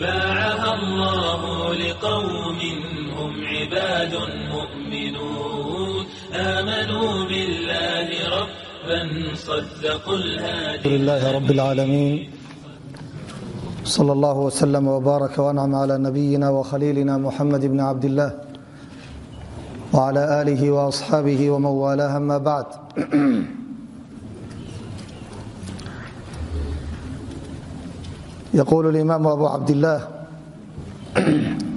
باعها الله لقوم هم عباد مؤمنون آمنوا بالله ربا صدقوا الهادي لله رب العالمين صلى الله وسلم وبارك وانعم على نبينا وخليلنا محمد بن عبد الله وعلى آله وأصحابه ومن والاه أما بعد يقول الامام ابو عبد الله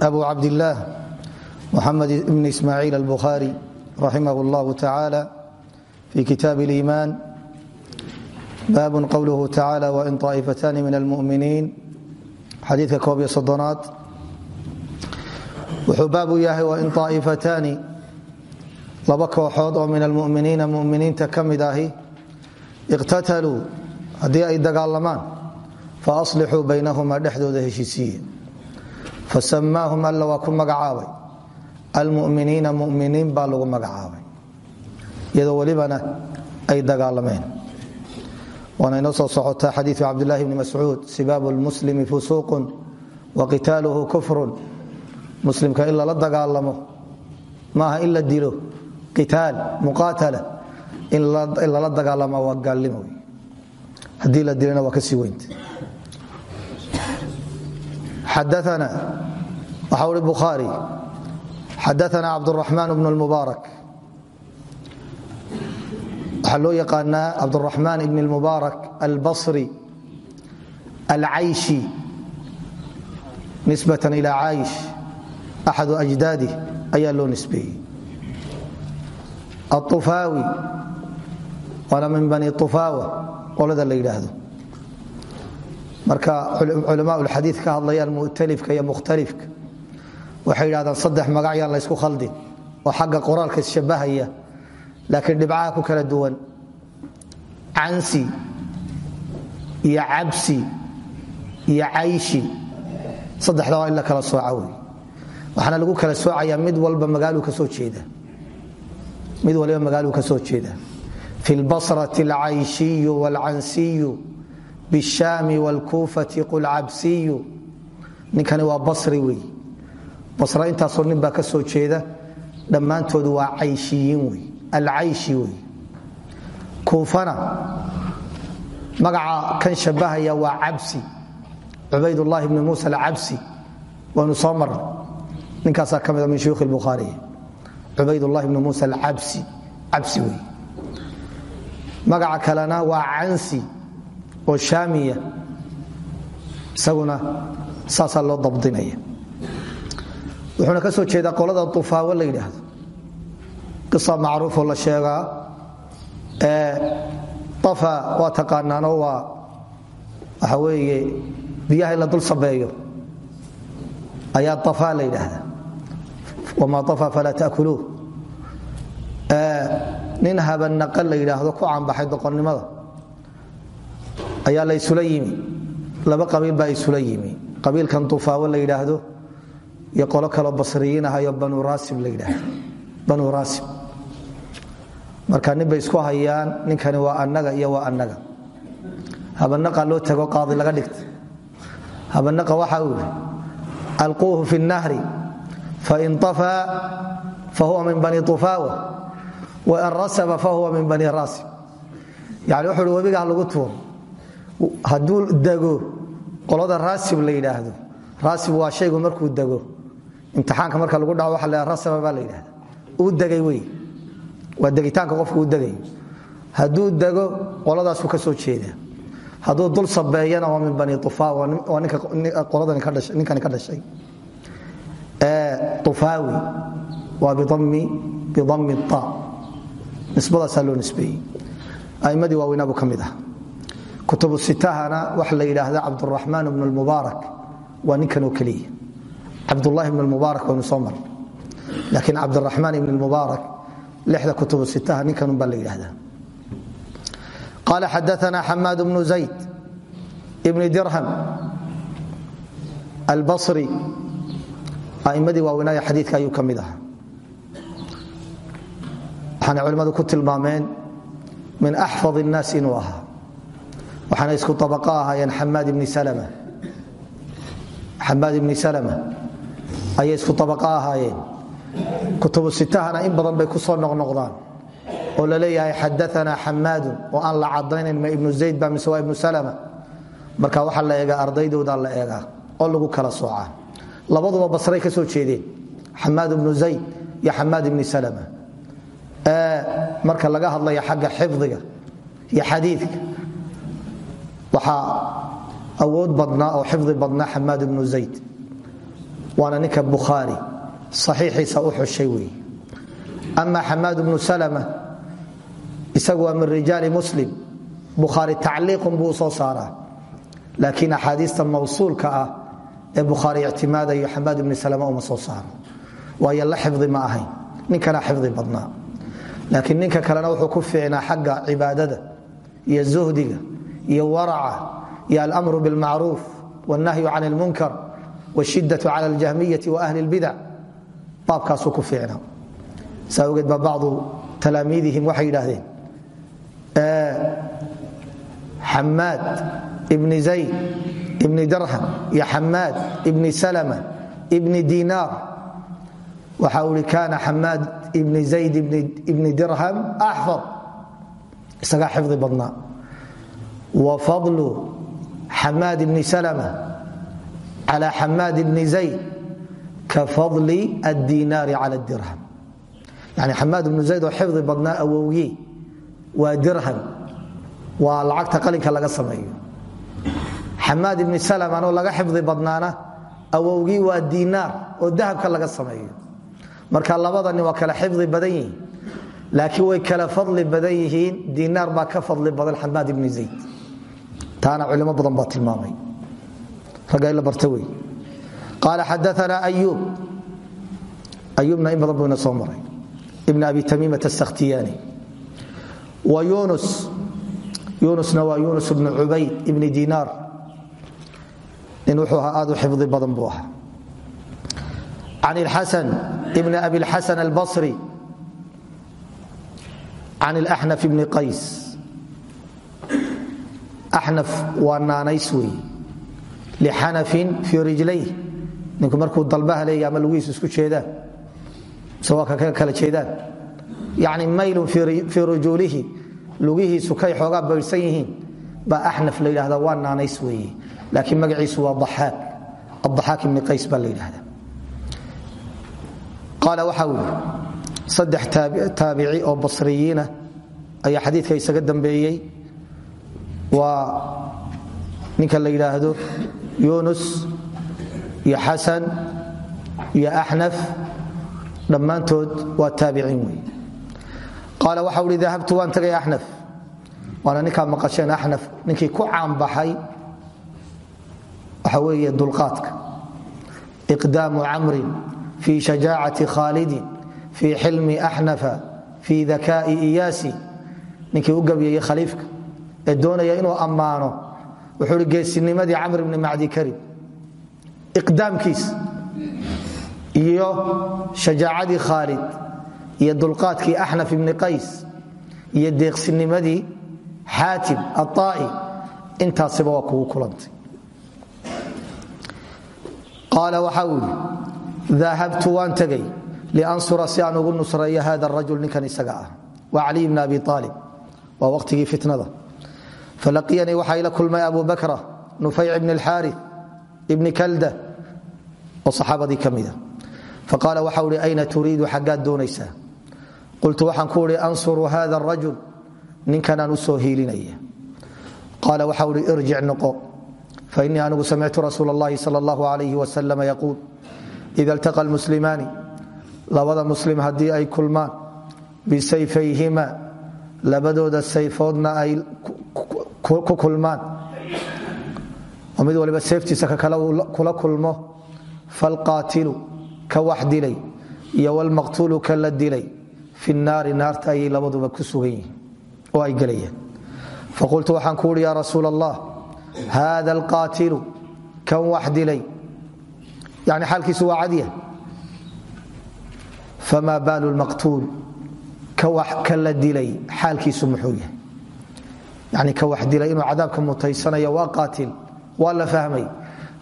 ابو عبد الله محمد بن اسماعيل البخاري رحمه الله تعالى في كتاب الايمان bab qwlh tacaalى win طaaئfatani min اlmuminiin xadiidka koob iyo soddonaad wuxuu baab u yahay wain طaa'ifataani laba kooxood oo min almuminiina muminiinta ka mid ahi iqtataluu haddii ay dagaalamaan faaصlixuu baynahuma dhexdooda heshiisiiye fasamaahum alla waa ku magacaabay almuminiina muminiin baa lagu magacaabay iyadoo welibana ay dagaalameen waana inoo soo socotaa xadiiu cabdlahi bni mascuud sibaabu lmuslimi fusuuqun wa qitaaluhu kufrun muslimka in lala dagaalamo maaha in la dilo qitaal muqaatala in lala dagaalama waa xadaana waxaa uri bukhaari xadaana cabduraxmaan bnu lmubaarak waxaa loo yaqaanaa cabduraxmaan ibn اlmubaarak albasri alcayshi nisbatan ila caysh axadu ajdaadih ayaa loo nisbeeyey aufaawi waana min bani ufaawa qolada la yidhaahdo marka culamaa ulxadiid ka hadlayaan mu'talifka iyo mukhtalifka waxay yidhahdaan saddex magac yaan laysku khaldin oo xagga qoraalka isshabahaya laakiin dhibcaha ku kala duwan cansi iyo cabsi iyo cayshi saddexda waa in la kala sooca wey waxaana lagu kala soocayaa mid walba magaaluu ka soo jeeda. Mid waliba magaaluu ka soo jeeda. Fi lbasrati alcayshiyu waalcansiyu bishaami waalkuufati qul cabsiyu ninkani waa basri wey basra intaasoo nin baa ka soo jeeda dhammaantoodu waa cayshiyiin wey alcayshi wey kuufana magaca kan shabahaya waa cabsi cubaydulahi bni muusa alcabsi waynu soo marna ninkaasaa ka mida min shuyuukh bukhaari cubaydulahi bni muusa alcabsi cabsi wey oo shaamiya isaguna saasaa loo dabdinaya. Wuxuuna ka soo jeedaa qolada ufaawo la yidhaahdo. Qisa macruufoo la sheegaa afa waa taqaanaanoo waa waxa weeye biyaha in la dul sabeeyo ayaa afa la yidhaahda wamaa afa falaa taakuluuh nin habanaqa la yidhaahdo ku caanbaxay doqonnimada ayaa la isula yimi. Laba qabiil baa isula yimi. Qabiilkan tufaawo la yidhaahdo iyo qolo kaloo basriyiin ahayo banu raasim la yidhaahdo. Banu raasim marka nin isku hayaan ninkani waa annaga iyo waa annaga. Habanaqa loo tago qaadi laga dhigta. Habanaqa waxa uu yidhi alquuhu fi nahri fain طafaa fahuwa min bani طufaawa wain rasaba fahuwa min bani raasim yani wuxuu uhi lagu tuuro hadduu dego qolada raasib la yidhaahdo raasib waa shaygu markuu dego imtixaanka marka lagu dhaco waxa la rasaba baa la yidhahda uu degay wey. Waa degitaanka qofku uu degayo hadduu dego qoladaasuu ka soo jeeda hadduu dul sabeeyana waa min bani ufa waa ninkani ka dhashay ufaawi waa bidami ta. Nisbadaasaa loo nisbeeyey. Aimmadii waaweynaa buu ka mid kutubu sitahana waxa la yidhaahda cabduraxmaan bn lmubaarak waa ninkan oo keliya. Cabdulahi bn mubaarak waynu soo marnay. Laakiin cabdiraxmaan ibn mubaarak lixda kutubu sitaha ninkanun baa la yidhaahdaa. Qaala xadaana xamaad bnu zayd ibni dirham albasri. A'imadii waaweynaaye xadiidka ayuu ka mid ahaa. Waxaana culimmadu ku tilmaameen min axfad الnaas inuu ahaa waxaana isku abaqo ahaayeen xamaad ibni salma xamaad ibni salma ayay isku abaqo ahaayeen. Kutubu sitahana in badan bay ku soo noqnoqdaan oo la leeyahay xadaana xamaadun oo aan la cadaynayn ma ibnu zayd ba mise waa ibnu salma marka waxaa la eegaa ardaydooda la eegaa oo lagu kala soocaa labaduba basray ka soo jeedeen xamaad ibnu zayd iyo xamaad ibni salma marka laga hadlaya xagga xifdiga iyo xadiidka waxaa awood badnaa oo xifdi badnaa xamaad ibnu zayd. Waana ninka bukhaari. Saxiixiisa u xushay wey ama xamaad ibnu salma isagu waa min rijaali muslim. Bukhaari tacliiqun buu soo saaraa. Laakiin axaadiista mawsuulka ah ee bukhaari ictimaadayo xamaad ibni salma uma soo saaro. Waayo la xifdi ma ahayn. Ninkana xifdi badnaa. Laakiin ninka kalena wuxuu ku fiicnaa xagga cibaadada iyo zuhdiga iyo waraca iyo alamru bilmacruuf wاlnahyu can اlmunkar wاshidau cala اljahmiyati waahli اlbidac baabkaasuu ku fiicnaa saa ogeed baa bacdu talaamiidihim waxay yidhaahdeen xamaad ibni zayd ibni dirham iyo xamaad ibni salma ibni dinaar waxa uu i kaana xamaad ibni zayd ibni dirham axfad isagaa xifdi badnaa wa fadlu xamaad ibni salma cala xamaad ibni zayd ka fadli addinaari cala dirham. Yani xamaad ibnu zayd oo xifdi badnaa awowye waa dirham. Waa lacagta qalinka laga sameeyo. Xamaad ibni salman oo laga xifdi badnaana awowgii marka labadani waa kala xifdi badan yihiin laakiin way kala fadli badan yihiin. Dinaar baa ka fadli badan xamaad ibni zayd taana culimo badan baa tilmaamay. Ragga la barta wey. Qaala xadaana ayuub ayuubna in badan buu ibn abi tamiimat asakhtiyaani wa yunus yunusna waa yunus ibnu cubayd ibni dinaar. Nin wuxuu aad u xifdi badan buu ahaa. Can ilxasan ibn abi lxasan albasri. Can ilaxnaf ibni axnaf waa naanays wey lixanafin fii rijlayh ninku markuu dalbaha leeya ama lugihiisu isku jeedaan mise ka kala jeedaan yacni maylun fii rujuulihi lugihiisu kay xoogaa baydhsan yihiin baa axnaf la yidhahda waa naanays weeye laakiin magaciisu waa axaak adaxaak ibni qays baa la yidhahda qaala waxa uu yidhi saddex taabici oo basriyiina ayaa xadiidka isaga dambeeyey waa ninka la yidhaahdo yunus iyo xasan iyo axnaf dhammaantood waa taabiciin wey qaala waxa uhi dahabtu waan tagay axnaf waana ninkaa maqasheen axnaf ninkii ku caanbaxay waxa weeye dulqaadka. Iqdaamu camrin fii shajaacati khaalidin fii xilmi axnafa fii dakaa'i iyaasi. Ninkii u gabyayey khaliifka ee doonaya inuu ammaano. Wuxuu geesinimadii camr bni macdi karib iqdaamkiis iyo shajaacadii khaalid iyo dulqaadkii axnaf ibni qays iyo deeqsinimadii xaatim aaa'i intaasiba waa kugu kulantay. Qaala waxa uu yidhi dahabtu waan tegay liansura si aan ugu nusreeyo hada rajul ninkan isaga ah waa caliy abi aalib waa waqtigii fitnada falaqiyanii waxaa ila kulmay abu bakra nufayc bn اlxaari bni kalda oo saxaabadii ka mida faqaala waxa uhi ayna turiidu xaggaad doonaysaa qultu waxaan ku uhi ansuru hada rajul ninkanaan u soo hiilinaya qaala waxa uhi irjic noqo fainii anigu samictu rasuul اllahi sal اllahu alayh wasalam yaquul ida iltaqa lmuslimaani labada muslim haddii ay kulmaan bisayfayhima labadooda sayfoodna ay ku kulmaan. Oo waliba seeftiisa ka kale kula kulmo. Falqaatilu ka wax dilay. Iyo wlmaqtuulu ka la dilay. Fi naari naarta ayay labaduba ku sugan oo ay gelayaan faqultu waxaan ku uhi ya rasuul allah hada alqaatilu kan wax dilay. Yani xaalkiisu waa cadya fama baalu ka la dilay xaalkiisu muxuu yani ka wax dilay inuu cadaabka mutaysanaya waa qaatil waa fahmay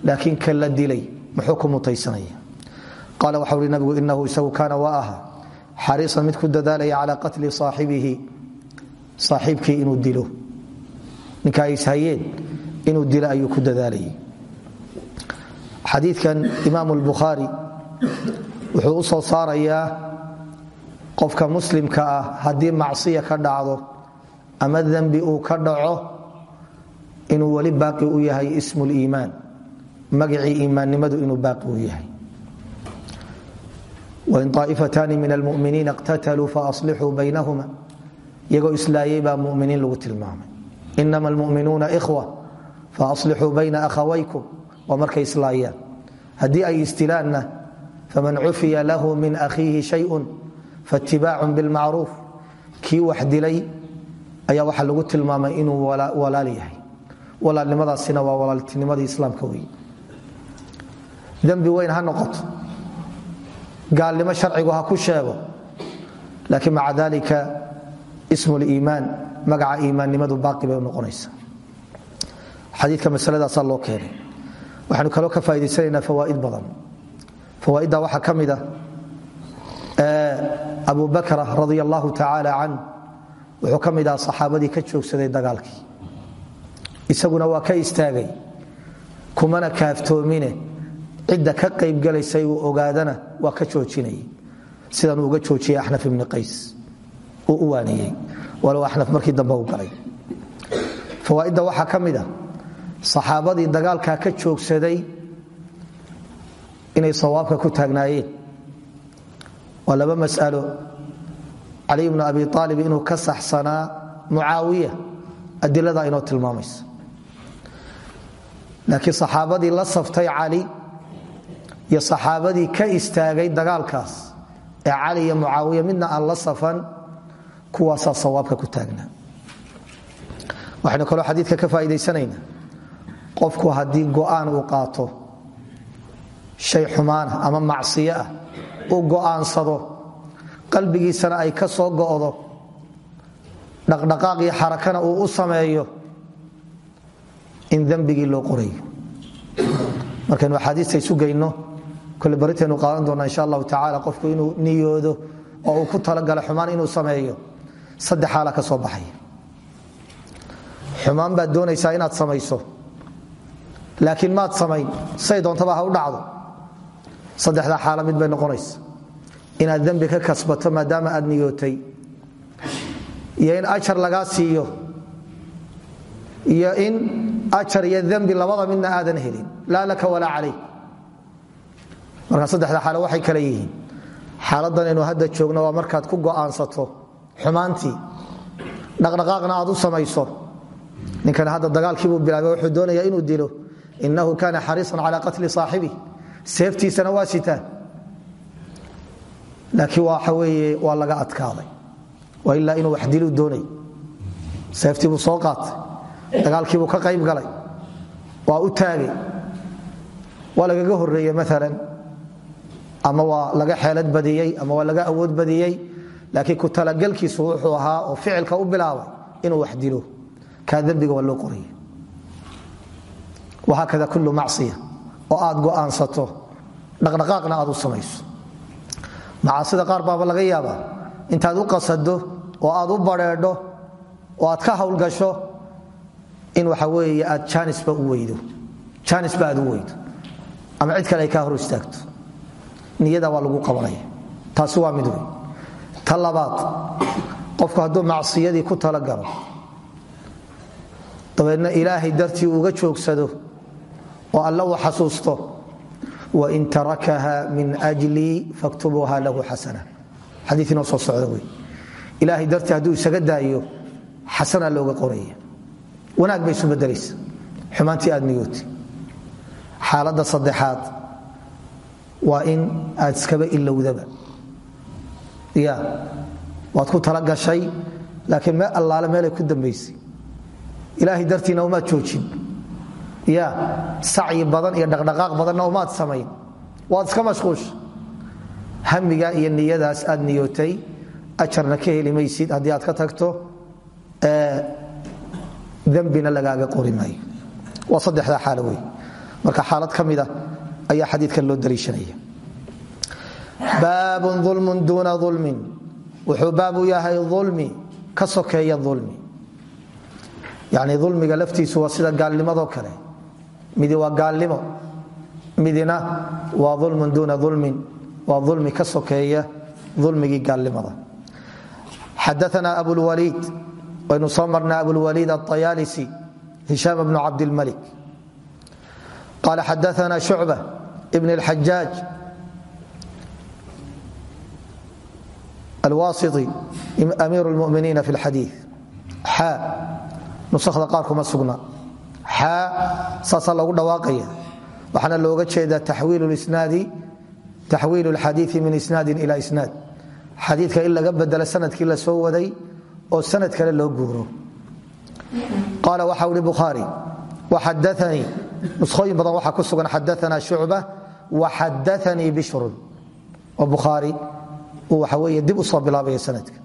laakiin ka la dilay muxuu ku mutaysanaya. Qaala waxau nabigu inahu isagu kaana waa aha xariisan mid ku dadaalaya cala qatli saaxibihi saaxiibkii inuu dilo. Ninka ay ishayeen inuu dilo ayuu ku dadaalayay. Xadiikan imaam lbukhaari wuxuu soo saarayaa qofka muslimka ah haddii macsiya ka dhacdo ama dembi uu ka dhaco inuu weli baaqi u yahay ismu liimaan magacii iimaannimadu inuu baaqi u yahay. Wain aa'ifatani min almuminiina iqtataluu faaslixuu baynahuma iyagoo islaayay baa muminiin lagu tilmaamay. Inama almuminuuna ikhwa faaslixuu bayna akhawaykum waa markay islaayaan. Haddii ay istilaanna faman cufiya lahu min akhiihi shayun faitibaacun bilmacruuf kii wax dilay ayaa waxaa lagu tilmaamay inuu walaal yahay. Walaalnimadaasina waa walaaltinimadii islaamka wey dembi weyn ha noqoto. Gaalnimo sharcigu ha ku sheego. Laakiin maca dalika ismu liimaan magaca iimaannimadu baaqi bay unoqonaysa xadiika masaladaasaa loo keenay. Waxaanu kaloo ka faaidaysanaynaa fawaaid badan. Fawaaidda waxaa ka mida abu bakra radi allahu tacaala wuxuu ka mid aha saxaabadii ka joogsaday dagaalkii. Isaguna waa ka istaagay kumana kaaftoomine cidda ka qaybgalaysay uu ogaadana waa ka joojinayay. Sidanuu uga joojiyey axnaf ibni qays uu u waaniyey walow axnaf markii dambe u galay. Fawaaidda waxaa ka mid a saxaabadii dagaalkaa ka joogsaday inay sawaabka ku taagnaayeen. Waa laba mas'alo cali bnu abi aalib inuu ka saxsanaa mucaawiya adilada inoo tilmaamaysa laakiin saxaabadii la saftay cali iyo saxaabadii ka istaagay dagaalkaas ee cali iyo mucaawiya midna aan la safan kuwaasaa sawaabka ku taagnaa. Waxaynu kaloo xadiidka ka faa'iidaysanaynaa qofku haddii go'aan uu qaato shay xumaanah ama macsiyo ah uu go'aansado qalbigiisana ay ka soo go'do. Dhaqdhaqaaq iyo xarakana uu u sameeyo in dembigii loo qorayo. Markaynu axaadiista isu geyno kole barintaynu qaadan doona insha allahu tacala qofku inuu niyoodo oo uu ku talagala xumaan inuu sameeyo saddex xaala ka soo baxaya. Xumaan baad doonaysaa inaad samayso laakiin maad samayn. Say doontaba ha u dhacdo. Saddexdaa xaala mid bay noqonaysa inaad dembi ka kasbato maadaama aad niyootay iyo in ajar lagaa siiyo iyo in ajar iyo dembi labada midna aadan helin. Laa laka walaa calayk marka saddexda xaalo waxay kale yihiin xaaladan aynu hadda joogno waa markaad ku go'aansato xumaantii. Dhaqdhaqaaqna aad u samayso. Ninkan hadda dagaalkiibuu bilaabay wuxuu doonayaa inuu dilo inahu kana xariisan cala qatli saaxibi seeftiisana waa sitaa laakiin waxa weeye waa laga adkaaday. Waa ilaa inuu wax diluu doonay. Seeftiibuu soo qaatay. Dagaalkiibuu ka qayb galay. Waa u taagay. Waa lagaga horeeye maalan ama waa laga xeelad badiyey ama waa laga awood badiyey laakiin ku talagelkiisu wuxuu ahaa oo ficilka u bilaabay inuu wax dilo. Kaa dembiga waa loo qoraya wahaakada kullu macsiya. Oo aad go'aansato. Dhaqdhaqaaqna aad u samayso macaasida qaar baaba laga yaabaa? Intaad u qasado oo aad u badrheedho oo aad ka hawlgasho in waxa weeye aad jaanisba u weydo. Jaanisba aad u weydo. Ama cid kale ay kaa hor istaagto. Niyada waa lagu qabanaya. Taasi waa mid wey ta labaad hadduu macsiyadii ku talagalo dabeedna ilaahay dartii uga joogsado oo alla uu xasuusto wain tarakaha min ajlii faktubuuha lahu xasana xadii inoo soo socda wey ilaahay dartii hadduu isaga daayo xasana looga qoraya wanaag bay isu bedelaysa xumaantii xaaladda saddexaad waa in aad iskaba ilowdaba ya waad ku talagashay laakiin mee allaale meelay ku dambaysay ilaahay dartiina umaad joojin ya sacyi badan iyo dhaqdhaqaaq badanna umaad samayn. Waad iska mashquusha hamiga iyo niyadaas aad niyootay ajarna ka heli maysid aad ka tagto dembina lagaaga qori maayo. Waa saddexdaa marka xaalad ka mida ayaa xadiidkan loo daliishanaya baabun ulmun duuna ulmin wuxuu baabu yahay ulmi ka sokeeya ulmi yani ulmiga laftiisu waa sida midi waa gaalnimo midina waa ulmun duuna ulmin waa ulmi ka sokeeya ulmigii gaalnimada xadaana abulwaliid waynu soo marnay abulwaliid aطayaalisi hishaam bnu cabdilmalik qala xadaana shucba bn اlxajaaj alwasiti amiir اlmuminiina fi اlxadii xaa nusakda qaar kuma sugna xaa saasaa loogu dhawaaqaya. Waxaana looga jeedaa taxwiil اlxadiii min isnaadin ila isnaad. Xadiidka in laga bedelo la soo waday oo sanad kale loo guuro. Qaala waxa uhi bukhaari waxadaanii nuskhooyin badan waxaa ku sugan xadaana shucba waxadaanii bishrun. Oo bukhaari uu waxa weeye dib u soo bilaabaya sanadka.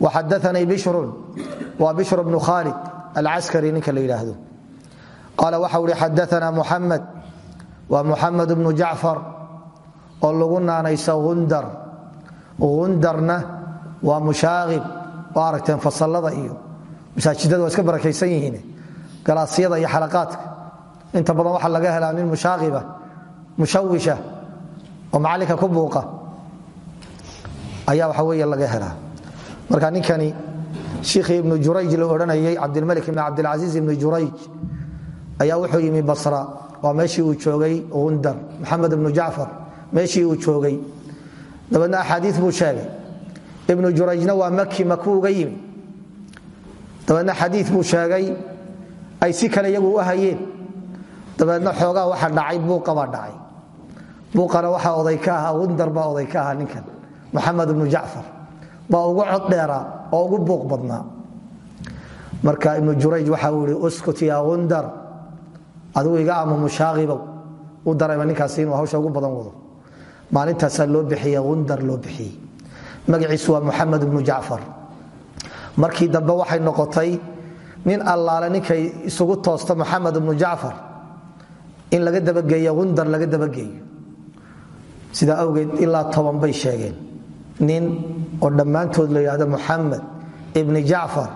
Waxadaanii bishrun. Waa bishr bnu khaalid alcaskari ninka la yidhaahdo qaala waxa uhi xadaana muxamed waa muxamed bnu jacfar oo lagu naanaysa gundar. Undarna waa mushaaqib oo aragteen fasalada iyo masaajidada waa iska barakaysan yihiin galaasyada iyo xalaqaadka. Inta badan waxaa laga helaa nin mushaaqiba mushawisha oo macallinka ku buuqa. Ayaa waxa weeye laga helaa. Marka ninkani shiikhii ibnu jurayj la ayaa wuxuu yimi basra. Waa meeshii uu joogay gundar. Maxamed ibnu jacfar meeshii uu joogay. Dabeedna axaadii buu sheegay. Ibnu jurayjna waa maki maku uga yimi. Dabeedna xadii sheegay ay si kale iyagu u hayeen dabeedna xoogaa waxa dhacay buuqabaa dhacay. Buuqana waxaa oday ka ahaa gundar baa oday ka ahaa ninkan. Maxamed ibnu jacfar. Baa ugu cod dheeraa oo ugu buuq badnaa. Marka ibnu jurayj waxa uu ihi uskut adigu iga ama mushaaqibow u dareema ninkaasi inuu hawsha ugu badan wado. Maalintaasaa loo bixiye gundar loo bixiyey. Magaciisu waa muxamed ibnu jacfar. Markii dambe waxay noqotay nin allaale ninkay isugu toosta muxamed ibnu jacfar. In laga dabageeyo gundar laga dabageeyo sidaa awgeed ilaa toban bay sheegeen. Nin oo dhammaantood la yidhahdo muxamed ibni jacfar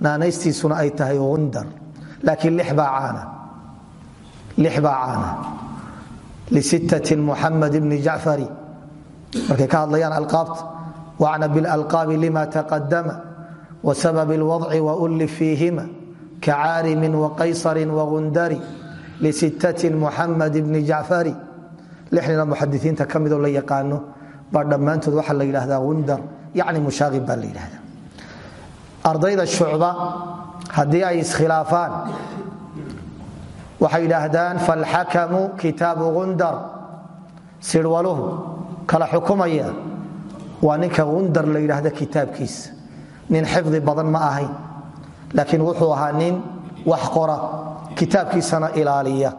naanaystiisuna ay tahay gundar laakiin lix baa caana muxamed ibni jacfari markay ka hadlayaan alqaabta wacna bilalqaabi lima taqadama wasabab اlwadci waulli fiihima kacaarimin waqaysarin wagundari lisittatin muxamed ibni jacfari lix nina muxadisiinta ka midoo la yaqaano baa dhammaantood waxaa la yidhahdaa gundar yacni mushaaqib baa la yidhahdaa ardayda shucba haddii ay iskhilaafaan waxay yidhaahdaan falxakamu kitaabu gundar. Sirwaluhu kala xukumaya waa ninka gundar la yidhaahda kitaabkiisa nin xifdi badan ma ahayn. Laakiin wuxuu ahaa nin wax qora kitaabkiisana ilaaliya.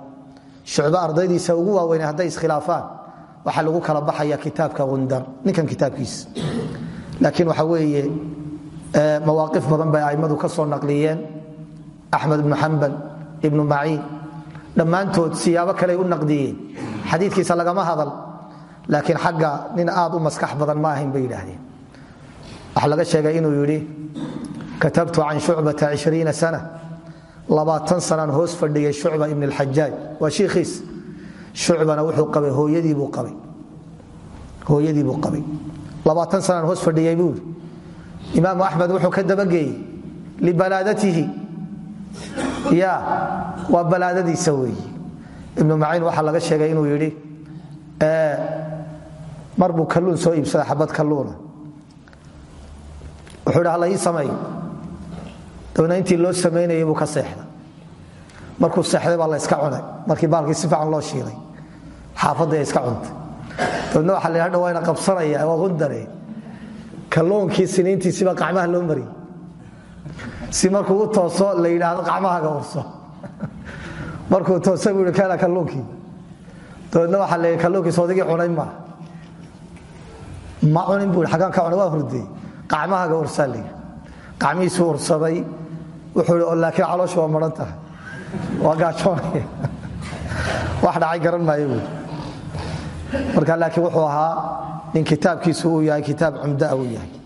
Shucbo ardaydiisa ugu waaweyne hadday iskhilaafaan waxaa lagu kala baxaya kitaabka gundar ninkan kitaabkiisa laakiin waxa weeye mawaaqif badan bay a'immadu ka soo naqliyeen. Axmed ibnu xambal ibnu maciin dhammaantood siyaabo kaley u naqdiyeen xadiikiisa lagama hadal laakiin xagga nin aad u maskax badan ma ahayn bay yidhaahdeen. Waxaa laga sheegay inuu yidhi katabtu can shucbata ishriina sana labaatan sanaan hoos fadhiyay shucba ibn alxajaaj waa shiikhiis. Shucbana wuxuu qabay hooyadiibuu qabay. Hooyadii buu qabay. Labaatan sanaan hoos fadhiyay buu yidhi. Imaamu wuxuu ka dabageeyey libalaadatihi ya waa balaadadiisa weeye ibnu maciin waxaa laga sheegay inuu yidhi mar buu kalluun soo iibsaday xabad kalluuna wuxuu yidhi ii sameeyo dabna loo samaynayay buu ka seexday. Markuu seexday baa la iska cunay. Markii baalkii si fiican loo shiilay xaafadda iska cuntay. Dabna waxaa la yidhahda waa ina qabsanaya waa gundare kalluunkii qacmaha loo mariyey si markuu u tooso la yidhaahdo qacmahaga urso markuu toosa buu ihi keena kalluunkii dabeedna waxaa la kalluunkii soodigii cunay maa ma. Cunin buu aggaan ka cunay waa hurdey qacmahaga ursaa la yidhi. Qacmihiisuu ursaday wuxuu ihi laakiin calooshu waa maran waa gaajoonaya wax dhacay garan maayo marka laakiin wuxuu ahaa nin kitaabkiisu uu yahay kitaab cumdaa uu yahay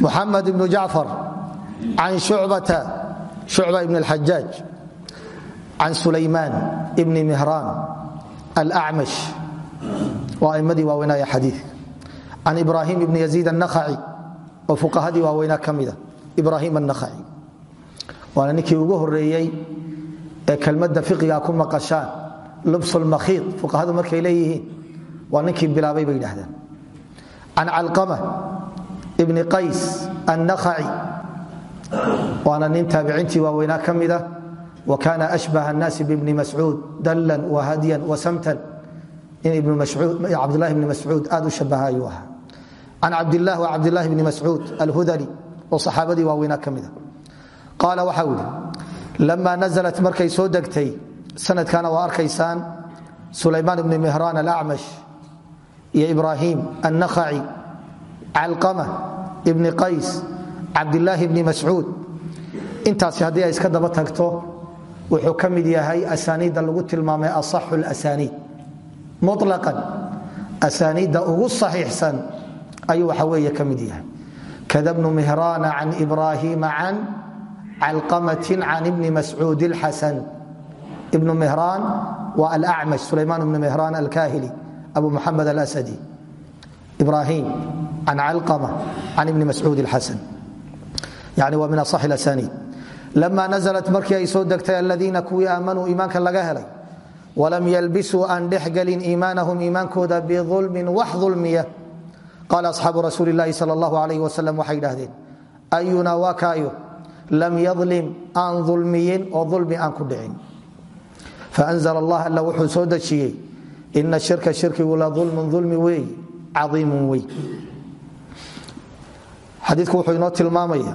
muxamed ibnu jacfar can shucbata shucba ibn اlxajaaj can sulaymaan ibni mihraan alacmash waa aimmadii waaweynaya xadiika can ibraahim ibni yaziid annakhaci oo fuqahadii waaweynaa ka mida ibraahim annakhaci waana ninkii ugu horeeyey ee kelmadda fiqiga ku maqashaan lubsulmakhiid fuqahadu markay leeyihiin waa ninkii bilaabay bay yidhahdaan can calqama ibni qays annakhaci waana nin taabiciintii waaweynaa ka mida wa kaana ashbaha annaasi bibni mascuud dallan wa hadyan wa samtan. In cabdulahi bni mascuud aad u shabaha ayuu ahaa. Can cabdilah wa cabdilahi bni mascuud alhudali oo saxaabadii waaweynaa ka mida qaala waxa uu yidhi lama naزlat markay soo degtay sanadkana waa arkaysaan sulaymaan ibni mihraan alacmash iyo ibraahim annakhaci calqama ibni qays cabdilaahi ibni mascuud intaas haddii ay iska daba tagto wuxuu ka yahay asaaniidda lagu tilmaamay asaxu lsaniid mulaqan asaaniidda ugu saxiixsan ayuu waxa weeye ka mid yahay. Kada bnu mihraana can ibraahiima can calqamati can ibni mascuud اlxasan ibnu mihraan waa alacmash sulaymaan ibnu mihraan alkahili abu muxamed alasadi. Ibraahim can calqama can ibni mascuud اlxasan yani waa min asax اlasaniid lama naزlat markii ay soo degtay aladiina kuwii aamanuu iimaanka laga helay walam yalbisuu aan dhexgelin iimaanahum iimaankooda biulmin wax ulmiya qaala asxaabu rasuuli اlahi sal اllahu alayh wasalam waxay idhahdeen ayuna waa kaayo lam yadlim aan ulmiyin oo ulmi aan ku dhicin faanzl allah alla wuxuu soo dejiyey ina shirka shirkigu la ulmun ulmi weey caiimun wey xadiiku wuxuu inoo tilmaamaya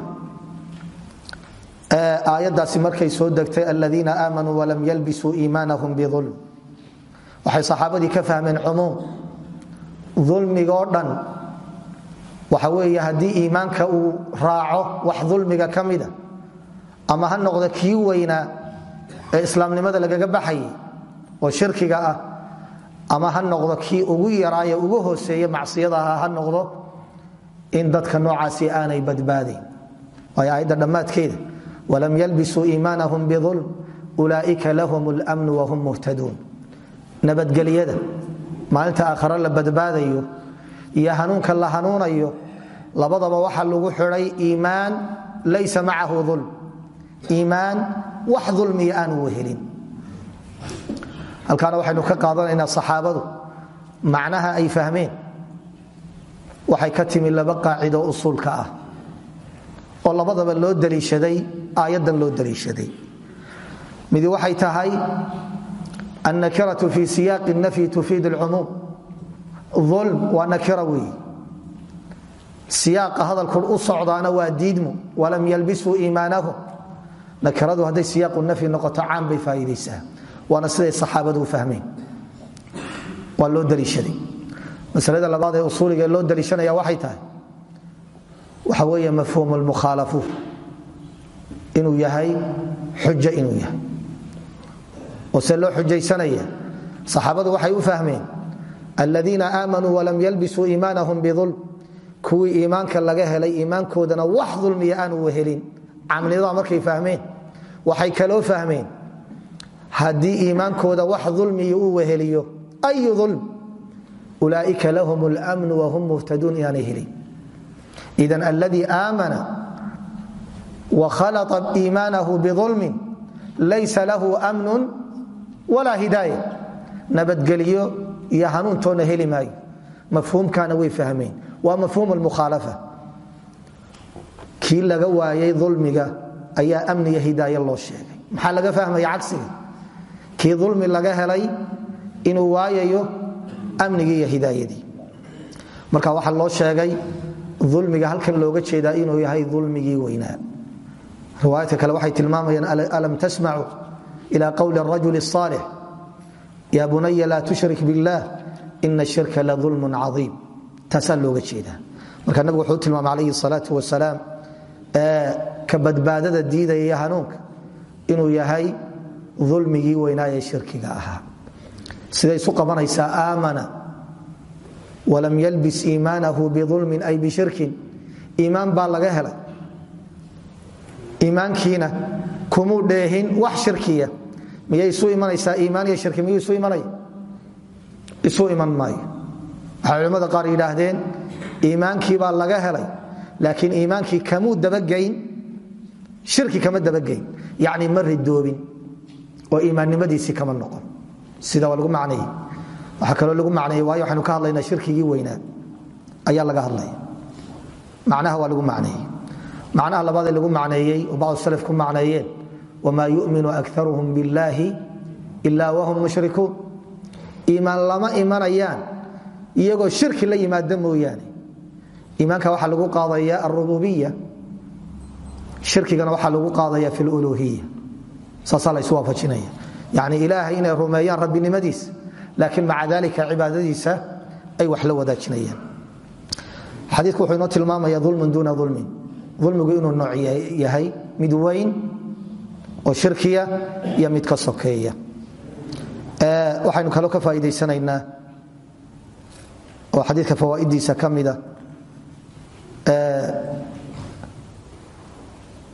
aayaddaasi markay soo degtay aladiina aamanuu walam yalbisuu iimaanahum biulm waxay saxaabadii ka fahmeen cumuum. Ulmigoo dhan waxa weeye haddii iimaanka uu raaco wax dulmiga ka mida ama ha noqdo kii weynaa ee islaamnimada lagaga baxayay oo shirkiga ah ama ha noqdo kii ugu yaraaye ugu hooseeye macsiyada ah ha noqdo in dadka noocaasi aanay badbaadayn waayo aayadda dhammaadkeeda walam yalbisuu iimaanahum biulm ulaaika lahum lmnu wahum muhtaduun nabadgelyada maalinta aakhare la badbaadayo iyo hanuunka la hanuunayo labadaba waxa lagu xidhay iimaan laysa macahu ulm iimaan wax ulmiya aan uu helin. Halkaana waxaynu ka qaadanaynaa saxaabadu macnaha ay fahmeen waxay ka timi laba qaacido usuulka ah oo labadaba loo daliishaday aayaddan loo daliishaday midi waxay tahay annakiratu fi siyaaqi nafyi tufiid alcumuum ulm waa nakira weeye siyaaqa hadalku u socdaana waa diidmu walam yalbisuu iimaanahum. Nakiradu hadday siyaaqu nafyi noqoto caan bay faa'iidaysaa waana siday saxaabadu u fahmeen. Waa loo daliishaday masalada labaad ee usuuliga loo daliishanaya waxay tahay waxa weeye mafhuum lmukhaalafu inuu yahay xujo inuu yahay. Oo se loo xujaysanaya waxay u fahmeen aladiina aamanuu walam yalbisuu iimaanahum biulm kuwii iimaanka laga helay iimaankoodana wax dulmiya aan uu helin. Camnidada markay fahmeen waxay kaloo fahmeen haddii iimaankooda wax dulmiya uu weheliyo ayu ulm ulaaika lahum lmnu wahum muhtaduun inaanay helin idan aladii aamana wakhalaa iimaanahu biulmin laysa lahu amnu walaa hidaaya nabadgelyo iyo hanuuntoona heli maayo. Mafhuumkana way fahmeen. Waa mafhuum mukhaalafa kii laga waayay ulmiga ayaa amniga hidaaya loo sheegay. Maxaa laga fahmaya cagsiga kii ulmi laga helay inuu waayayo amnigii iyo hidaayadii marka waxaa loo sheegay ulmiga halkan looga jeedaa inuu yahay ulmigii weynaa riwaayadka kale waxay tilmaamayaan alam tasmacu ila qowli rajul الصaalix ya bunaya laa tushrik biاllah ina shirka la ulm caiim taasaa looga jeedaa marka nabigu wuxuu tilmaamay alayhi الsalaaةu wasalaam ka badbaadada diidaya iyo hanuunka inuu yahay ulmigii weynaa ee shirkiga ahaa siday isu qabanaysaa aamana walam yalbis iimaanahu biulmin ay bishirkin iimaan baa laga helay iimaankiina kumuu dheehin wax shirkiya. Miyay isu imanaysaa iimaan iyo shirki miyuu isu imanaya isu iman maayo. Waxay qaar yidhaahdeen iimaankii baa laga helay laakiin iimaankii kamuu dabageyn shirki kama dabageyn yacni ma ridoobin oo iimaannimadiisii kama noqon sida lagu macneeyey waxaa kaloo lagu macneeyey waayo waxaynu ka hadlaynaa shirkigii weynaa ayaa laga hadlaya macnaha waa lagu macneeyey macnaha labaad ee lagu macneeyey oo bacdu salaf ku macneeyeen wamaa yuminu akaruhum billaahi ila wahum mushrikuun. Iimaan lama imanayaan iyagoo shirki la yimaada mooyaane. Iimaanka waxaa lagu qaadaya arububiya shirkigana waxaa lagu qaadaya fi luluhiya saasaa la isu yani ilaahay inay rumeeyaan rabbinimadiisa laakiin maca dalika cibaadadiisa ay wax la wadaajinayaan. Xadiiku wuxuu inoo tilmaamaya ulmun duuna ulmin ulmigu inuu nooc yahay mid weyn oo shirkiya iyo mid ka sokeeya. Waxaynu kaloo ka faaidaysanaynaa oo xadiika fawaa'idiisa ka mida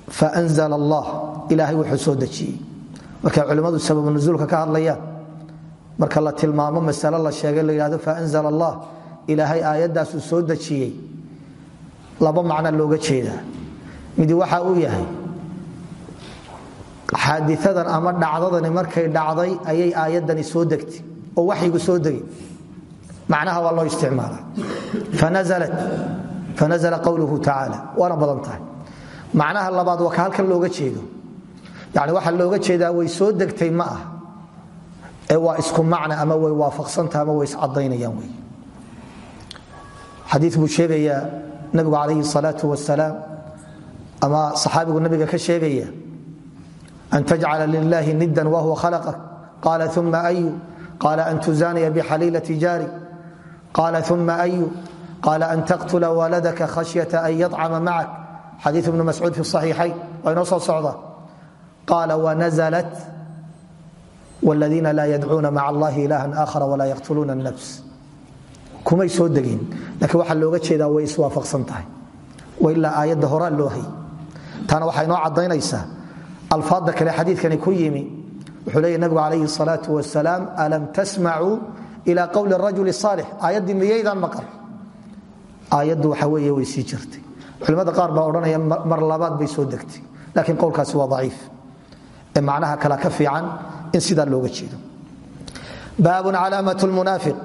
faanzl allah ilaahay wuxuu soo dejiyey markay culimmadu sababu nuzuulka ka hadlayaan marka la tilmaamo masalo la sheegay la yidhahdo faanzl allah ilaahay aayaddaasuu soo dejiyey. Laba macno looga jeedaa. Mid waxa uu yahay xaadiadan ama dhacdadani markay dhacday ayay aayaddani soo degtay oo waxyigu soo degay. Macnaha waa loo isticmaala fanazla qowluhu tacaala waana badan tahay. Macnaha labaad waa ka halkan looga jeedo yani waxaa looga jeedaa way soo degtay ma ah. Ee waa isku macna ama way waafaqsantah ama way iscadaynayaan wey xadii buu sheegayaa nabigu calayhi salaau wasalaam ama saxaabigu nabiga ka sheegaya an tajcala lilahi nidan wahuwa khalaqak. Qaala uma ayu qaala an tuzaniya bixaliilati jaari. Qaala uma ayu qaala an taqtula waladaka khashyata an yacama macak. Xadii ibnu mascuud fi صaxiixayn waa inoo soo qaala wanaalat wladiina laa yadcuuna maca allahi ilahan aakhara walaa yaqtuluuna nafs kumay soo degin laakiin waxaa looga jeedaa way iswaafaqsan tahay wa ilaa aayadda horaa loo hay taana waxay noo caddaynaysaa alfaadda kale xadiidkani ku yimi wuxuu leeyah nabigu calayhi salaau wasalaam alam tasmacuu ilaa qowli rajuli saalix aayaddii miyaydaan maqal aayaddu waxa weeye way sii jirtay culimmada qaar baa odhanaya mar labaad bay soo degtay laakiin qowlkaasi waa daciif macnaha kale ka fiican in sidaa looga jeedo. Baabun calaamat lmunaafiq.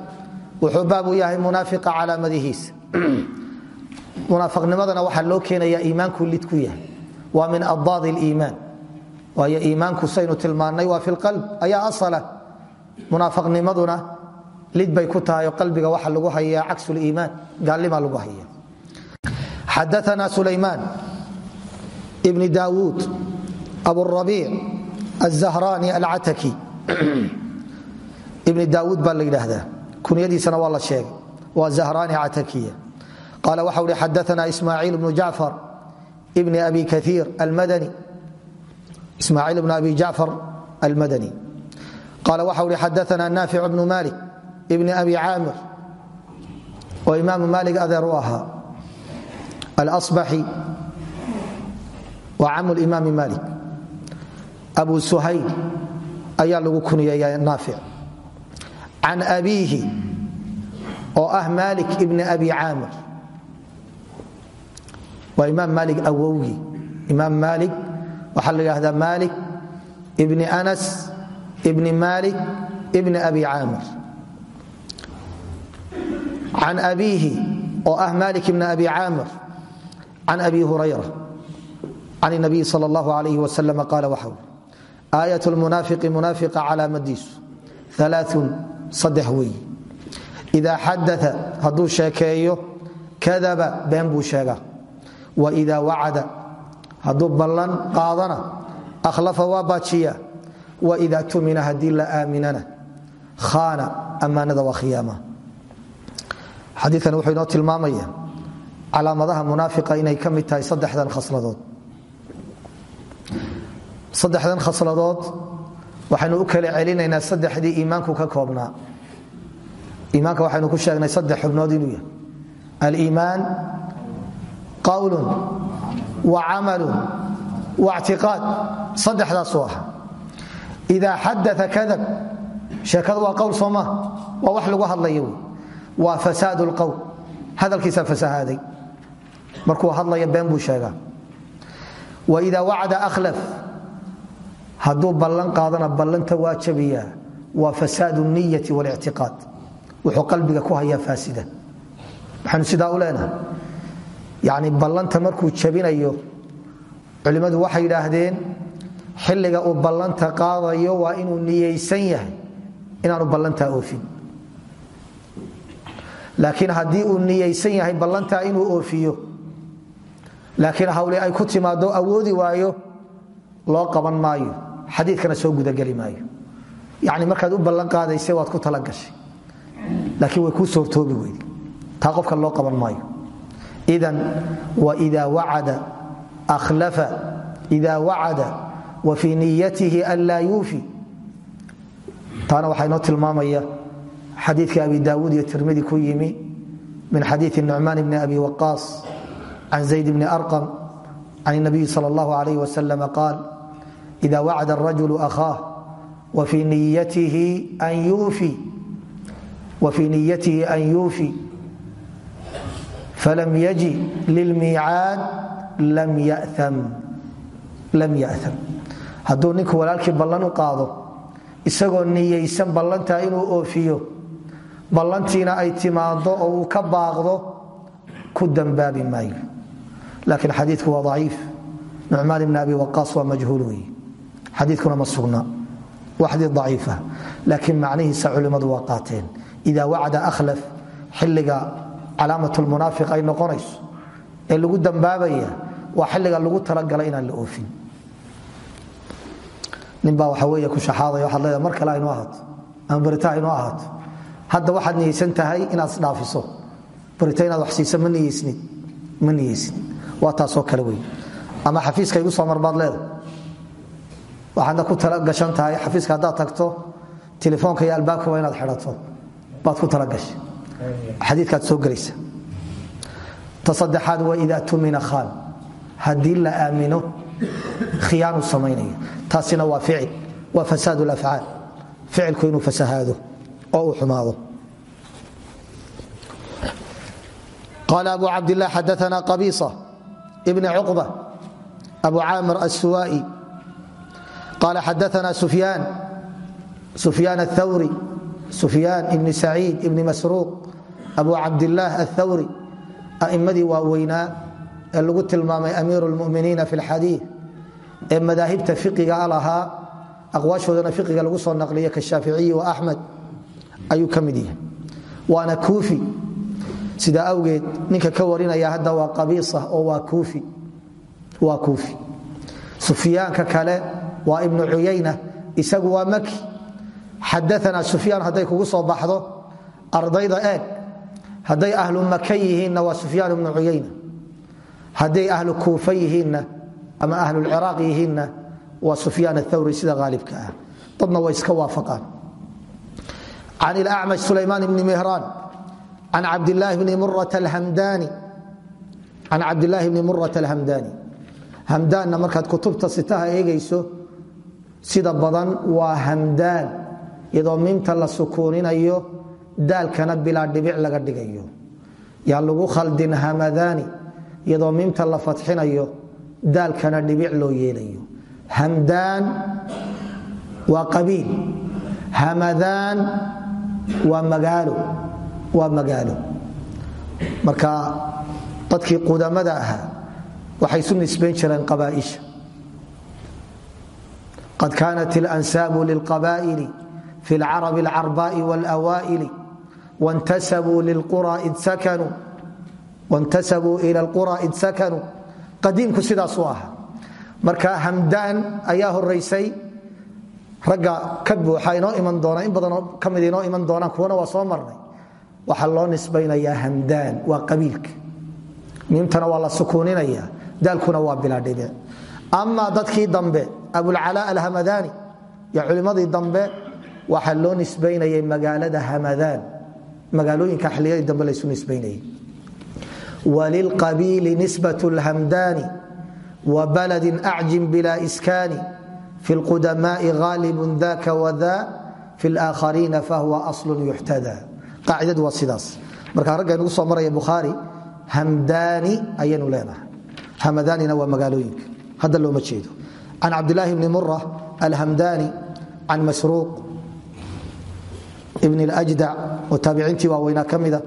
Wuxuu baab yahay munaafiqa calaamadihiisa. Munaafiqnimadana waxaa loo keenaya iimaankuu lid ku yahay. Waa min addaad liimaan. Waayo iimaanku saynu tilmaannay waa fi lqalb ayaa asala. Munaafiqnimaduna lid bay ku tahay qalbiga waxa lagu hayaa cagsu liimaan gaalnimaa lagu haya xadaana sulaymaan bn daawuud aburabiic aلzahrani alcataki ibni daawuud baa la yidhaahdaa kunyadiisana waa la sheegay waa zahrani catakiya qaala waxa uhi xadaana ismaaciil bnu jacfar bni abi kaiir almadani ismaaciil bn abi jacfar almadani qaala waxa uhi xadaana naafic bnu malik bni abi caamir oo imaamu maalik adeer u ahaa alasbaxi waa camu abu suhayl ayaa lagu kuniyeeya naafic can abiihi oo ah malik ibni abi caamir. Waa imaam maalik awowgii imaam maalik waxaa la malik ibni anas ibni malik ibni abi caamir. Can abiihi oo ah malik ibni abi caamir. Can abi hurayra. Can nabiy sal اllahu alayh wasalam qaala waxa aayat lmunaafiqi munaafiqa calaamadiisu aaun saddex weeye idaa xadaa hadduu sheekeeyo kadaba been buu wa idaa wacada hadduu ballan qaadana akhlafa waa baajiya. Wa idaa tumina haddii la aaminana khaana ammaanada waa khiyaama. Wuxuu inoo tilmaamaya calaamadaha munaafiqa inay ka tahay saddexdan khasladood saddexdan khasladood waxaynu u kala celinaynaa saddexdii iimaanku ka koobnaa. Iimaanka waxaynu ku sheegnay saddex xubnood inuu yahay. Aliimaan qawlun wa camalun wa ctiqaad saddexdaasuu ah idaa xadaa kadab sheekadu waa qowl soo wax lagu hadlaya wey. Waa fasaad lqowl hadalkiisaa fasahaaday. Markuu hadlaya been buu sheegaa. Wa idaa wacada akhlaf hadduu ballan qaadana ballanta waa jabiyaa waa fasaad niyati walictiqaad wuxuu qalbiga ku hayaa faasida. Waxaanu sidaa u leenahay. Yani ballanta markuu jabinayo culimmadu waxay yidhaahdeen xilliga uu ballanta qaadayo waa inuu niyeysan yahay inaanu ballantaa oofin. Laakiin haddii uu niyeysan yahay ballantaa inuu oofiyo laakiin hawle ay ku timaado awoodi waayo loo qaban maayo xadiikana soo gudageli maayo. Yani markaad u ballan qaadaysa waad ku talagashay laakiin way kuu soortoobi weyde taa qofka loo qaban maayo. Idan waida wacada akhlafa ida wacada wa fii niyatihi an laa yuufi. Taana waxaa inoo tilmaamaya xadiika abi daawuud iyo tirmidi ku yimi min xadiii nucmaan bni abi waqaas can zayd bni arqam can nabiyi sal اllah alayh wasalam qaal ida wacada arajulu ahaah wa fii niyatihi an yuufi falam yaji lilmiicaad lam ya'am hadduu ninku walaalkii ballan u qaado isagoo niyeysan ballantaa inuu oofiyo ballantiina ay timaado oo uu ka baaqdo ku dambaabi maayo laakiin xadiiku waa aciif nucmaan ibn abi waqaas waa majhuul wey xadiikuna ma sugna. Waa xadii aciifa laakiin macnihiisa culimmadu waa qaateen. Ida wacda akhlaf xilliga calaamat lmunaafiq ay noqonayso ee lagu dambaabaya waa xilliga lagu talagalay inaan la oofin. Ninbaa waxa wey ku shaxaadaya waxaad leedahay mar kale aynu ahaato ama barita aynu ahaato hadda waxaad niyeysan tahay inaad isdhaafiso barita inaad wax siiso ma niyeysnid ma niyeysin waa taasoo kale wey waxaadna ku talgashan tahay xafiiska haddaad tagto telefoonka iyo albaabka waa inaad xidhato. Baad ku talagashay xadiikaad soo gelaysa. Ta saddexaad waa idaa tumina khaan haddii la aamino khiyaanu samaynaya taasina waa ficil. Waa fasaad lafcaal ficilku inuu fasahaado oo uu xumaado. Qaala abu cabdillah xadaana qabiisa ibni cuqba abu caamir assuwaa'i qal xadaana sufyaan sufyaan athawri sufyaan ibni saciid ibni masruuq abu cabdillaah athawri a'imadii waaweynaa ee lagu tilmaamay amiiru lmuminiina fi lxadiid ee madaahibta fiqiga alahaa aqwaashoodana fiqiga lagu soo naqliya kashaaficiyi wa axmed ayuu ka mid yahay waana kuufi sidaa awgeed ninka ka warinaya hadda waa qabiisa oo waa ibnu cuyayna isagu waa maki xadaana sufyaan hadday kugu soo baxdo ardayda eeg hadday ahlu maka yihiinna waa sufyaan ibnu cuyayna hadday ahlu kuufa yihiinna ama ahlulciraaq yihiinna waa sufyaan athawri sida haalibka ah. Dadna way iska waafaqaan. Can ilacmash sulaymaan ibni mihraan can cabdilaahi bni murat alhamdani hamdaanna markaad kutubta sitaha eegayso sida badan waa hamdaan iyadoo miimta la sukuuninayo daalkana bilaa dhibic laga dhigayo. Yaa lagu khaldin hamadani iyadoo miimta la fatxinayo daalkana dhibic loo yeelayo. Hamdaan waa qabiil hamadaan waa magaalo waa magaalo. Marka dadkii qudamada ahaa waxay isu nisbayn jireen qabaaisha qad kaanat ilansaabu lilqabaa'ili fi lcarabi alcarbaa'i walawaa'ili wantasabuu ila alqura id sakanuu qadiimku sidaasuu ahaa marka hamdaan ayaa horaysay ragga ka buuxa inoo iman doona in badanoo ka mid inoo iman doonaan kuwana waa soo marnay waxaa loo nisbaynayaa hamdaan waa qabiilka miimtana waa la sukuuninaya daalkuna waa bilaadhibe ama dadkii dambe abulcalaa alhamadani iyo culimmadii dambe waxaa loo nisbaynayay magaalada hamadaan. Magaalooyinka xilliyadii dambe laysu nisbaynayay. Walilqabiili nisbat lhamdani wa baladin acjin bila iskaani fi lqudamaai gaalibun daka wada fi laakhariina fahuwa aslun yuxtada qaacidadu waa marka ragga inugu soo maraya bukhaari hamdaani ayaynu leenahay. Hamadanina waa magaalooyinka hadda looma jeedo can cabdilaahi bni mura alhamdani can masruuq ibn اljdac oo taabiciintii waaweynaa ka mida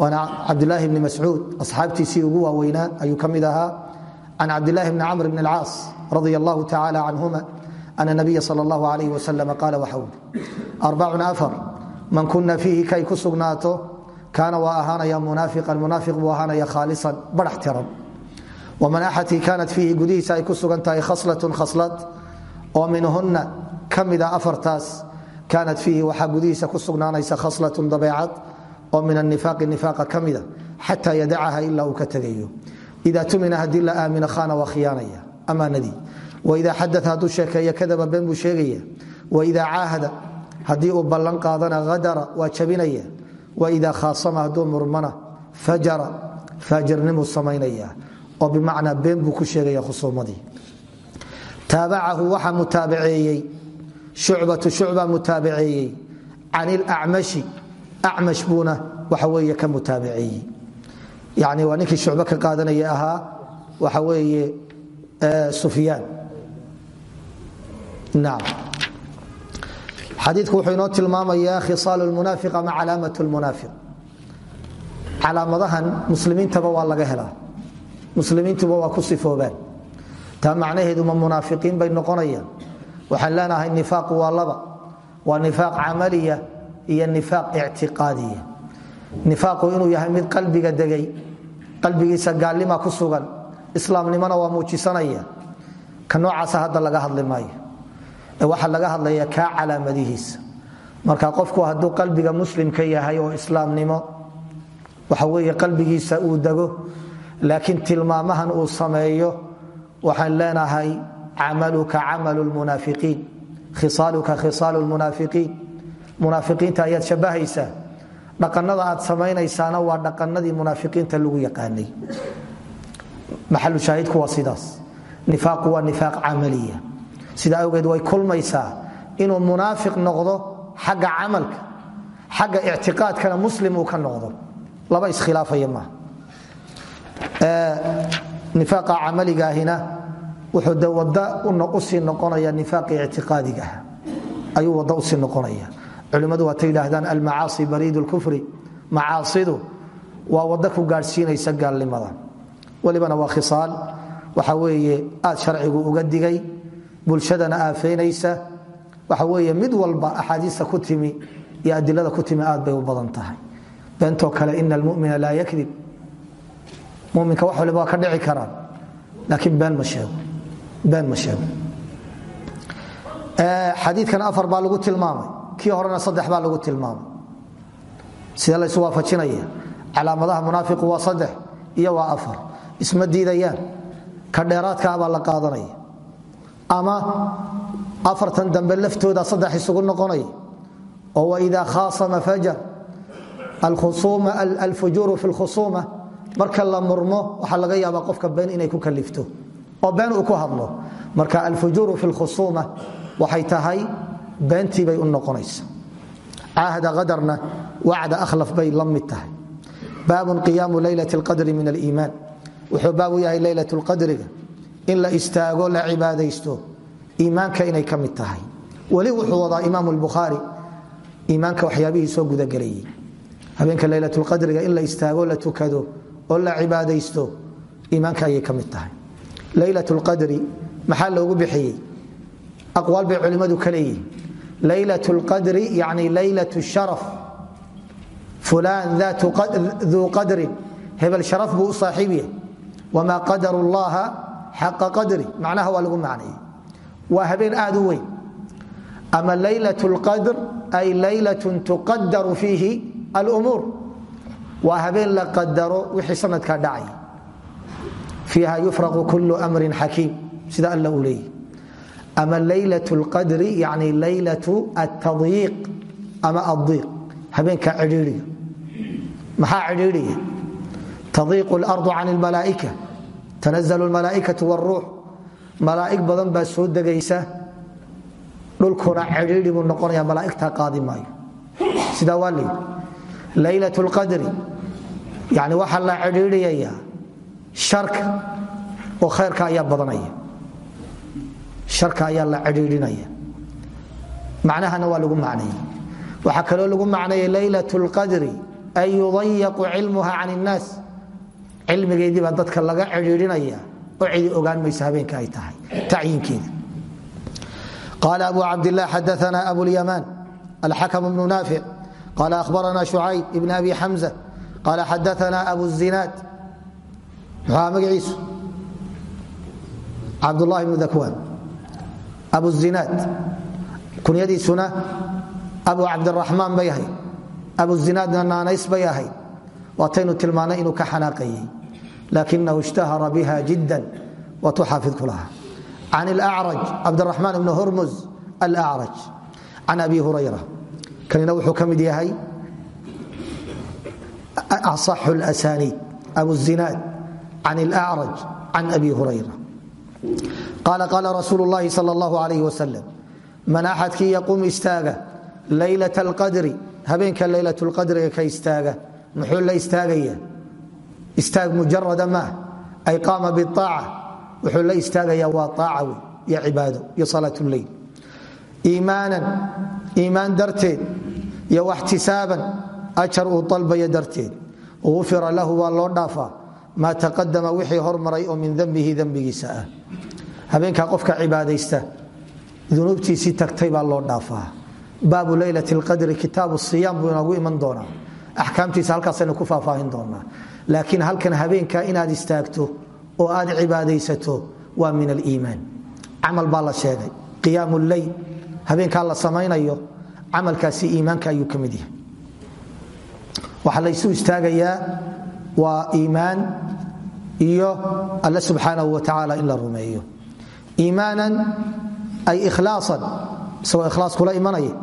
waana cabdilaahi bni mascuud asxaabtiisii ugu waaweynaa ayuu ka mid ahaa can cabdilaahi bni camr bn اlcaas radia allahu tacala canhuma ana nabiya sal اllahu alayh wasalam qaala waxa uri arbacun afar man kuna fiihi kay ku sugnaato kaana waa ahaanaya munaafiqan munaafiq buu ahaanaya khaalisan barax tiran waman axadkii kaanat fiihi gudihiisa ay ku sugan tahay khaslatun khaslad oo minhunna ka mida afartaas kaanat fiihi waxaa gudihiisa ku sugnaanaysa khaslatun dabeecad oo min anifaaqi nifaaqa ka mida xataa yadacaha ilaa uu ka tegayo. Ida tumina haddii la aamino khana waa khiyaanaya. Amaanadii waida xadaa hadduu sheekeeyo kadaba been buu sheegaya. Waida caahada haddii uu ballan qaadana hadara waa jabinaya. Waida khaasama hadduu murmana fajara faajirnimuu samaynaya oo bimacnaa been buu ku sheegaya khusuumadii taabacahu waxaa mutaabaceeyey shucbatu shucba mutaabaceeyey can ilacmashi acmash buuna waxa weeye ka mutaabaceeyey yani waa ninkii shucbo ka qaadanaya ahaa waxa weeye sufyaan. Nacam xadiidku wuxuu inoo tilmaamayaa khisaal lmunaafiq ama calaamat lmunaafiq calaamadahan muslimiintaba waa laga helaa muslimiintuba waa ku sifoobaan. Taa macnaheedu ma munaafiqiin bay noqonayaan. Waxaan leenahay nifaaqu waa laba. Waa nifaaq camaliya iyo nifaaq ictiqaadiya. Nifaaqu inuu yahay mid qalbiga degay qalbigiisa gaalnima ku sugan islaamnimona waa muujisanaya. Ka noocaasa hadda laga hadli maayo. Ee laga hadlaya kaa calaamadihiisa. Marka qofku hadduu qalbiga muslimka yahay oo islaamnimo waxa weeye qalbigiisa uu dego laakiin tilmaamahan uu sameeyo waxaan leenahay camaluka camalu lmunaafiqiin khisaaluka khisaalu lmunaafiqiin munaafiqiinta ayaad shabbahaysaa. Dhaqanada aad samaynaysaana waa dhaqanadii munaafiqiinta lagu yaqaanay. Maxalu shaahidku waa sidaas. Nifaaqu waa nifaaq camaliya. Sida awgeed way kulmaysaa inuu munaafiq noqdo xagga camalka xagga ictiqaadkana muslim ka noqdo. Laba iskhilaafaya nifaaqa camaligaahina wuxuu de wada u sii noqonaya nifaaqii ictiqaadigaah ayuu wada u sii noqonaya. Culimmadu waatay yidhaahdaan almacaasi bariid lkufri macaasidu waa wada ku gaadhsiinaysa gaalnimada. Welibana waa khisaal. Waxa weeye aad sharcigu uga digay bulshadana aafeynaysa. Waxa weeye mid walba axaadiista ku timi iyo adilada ku timi aad bay u badan tahay. Beentoo kale ina almumina laa yakdib muminka wax waliba waa ka dhici karaan laakiin been ma sheego. Been ma sheego. Xadiidkan afar baa lagu tilmaamay. Kii horena saddex baa lagu tilmaamay. Sida laysu waafajinaya? Calaamadaha munaafiqu waa saddex iyo waa afar. Isma diidayaan. Ka dheeraadkaa baa la qaadanaya. Ama afartan dambe laftooda saddex isugu noqonaya. Oo waidaa khaasama fajar. Alfujuuru fi lkhusuuma marka la murmo waxaa laga yaabaa qofka been inay ku kalifto oo been uu ku hadlo. Marka alfujuuru fi lkhusuuma waxay tahay beentii bay u noqonaysa caahda qadarna wacda akhlaf bay la mid tahay. Baabun qiyaamu leylat اlqadri min aliimaan. Wuxuu baab u yahay leylat lqadriga in la istaago la cibaadaysto iimaanka inay ka mid tahay. Weli wuxuu wadaa imaam lbukhaari iimaanka waxyaabihii soo gudagelayay habeenka leylatulqadriga in la istaago oo la cibaadaysto iimaanka ayay ka tahay. Leylatulqadri maxaa loogu bixiyey? Aqwaal bay culimmadu ka leeyihiin leylat lqadri yani leylat sharaf. Fulaan duu qadrin. Hebel sharaf buu u saaxiib yahay. Wamaa qadri. Macnaha waa lagu macneeyey. Waa habeen aad u weyn. Ama laylat lqadr ay laylatun tuqadaru fiihi alumuur waa habeen la qadaro wixii sanadkaa dhacay. Fiiha yufraqu kullu mrin xakiim sida alla uu leeyahy ama laylat lqadri yani laylatu altadyiiq ama addiiq habeenka cidhiidhiga. Maxaa cidhiidhiya tadiiqu lardu can lmalaaika tanazlu lmalaaikatu wاruux malaa'ig badan baa soo degaysa. Dhulkuna cidhiidhi buu noqonaya malaa'igtaa qaadi maayo. Sidaa waa layidhi laylat lqadri yani waxaa la cidhiidhiyayaa sharka oo khayrka ayaa badanaya. Sharka ayaa la cidhiidhinaya. Macnahana waa lagu macnayey waxaa kaloo lagu macnayay laylat lqadri an yudayaqu cilmuha can innaas cilmigeedii baa dadka laga cidhiidhinaya oo cidi ogaan maysa habeenka ay tahay tacyiinkeeda. Qaala abu cabdilah xadaana abulyamaan alxakm bnu naafic qaala ahbarana shucayb ibn abi xamza qaala xadaana abu zinaad muxuaa magaciisu cabdulahi bnu dakwaan abu zinaad kunyadiisuna abu cabdiraxmaan bay ahayd abu zinaadna naanays bay ahayd waataynu tilmaanay inuu ka xanaaqayey lakinahu ishtahara biha jiddan waatu xaafidku lahaa can alacraj cabdiraxmaan ibni hurmuz alacraj can abi hurayra kanina wuxuu ka mid yahay asaxu lasaniid abu zinaad can alacraj can abi hurayra. Qaala qaala rasuulu llahi sal allahu alayh wasalam man axadkii yaquum istaaga laylat alqadri habeenka laylat lqadriga ka istaaga muxuu la istaagaya istaag mujarada maah ay qaama biaaca wuxuu la istaagaya waa aaca wey iyo cibaado iyo salaat leyl iimaanan iimaan iyo waxtisaaban ajar uu dalbaya darteed. Ufira lahu waa loo dhaafaa maa taqadama wixii hormaray oo min dembihi dembigiisa ah. Qofka cibaadaysta dunuubtiisii tagtay baa loo dhaafaa. Baabu leylat lqadri kitaabu siyaam buu inoogu iman doonaa. Axkaamtiisa halkaasaynu ku faahfaahin doonaa. Laakiin halkan habeenka inaad istaagto oo aad cibaadaysato waa min aliimaan. Camal baa la sheegay. Qiyaam leyl habeenkaa la samaynayo camalkaasi iimaanka ayuu ka mid yahay. Waxaa laysu istaagayaa waa iimaan iyo alle subxaanahu wa tacaala in la rumeeyo. Iimaanan ay ikhlaasan isagoo ikhlaas kula imanaya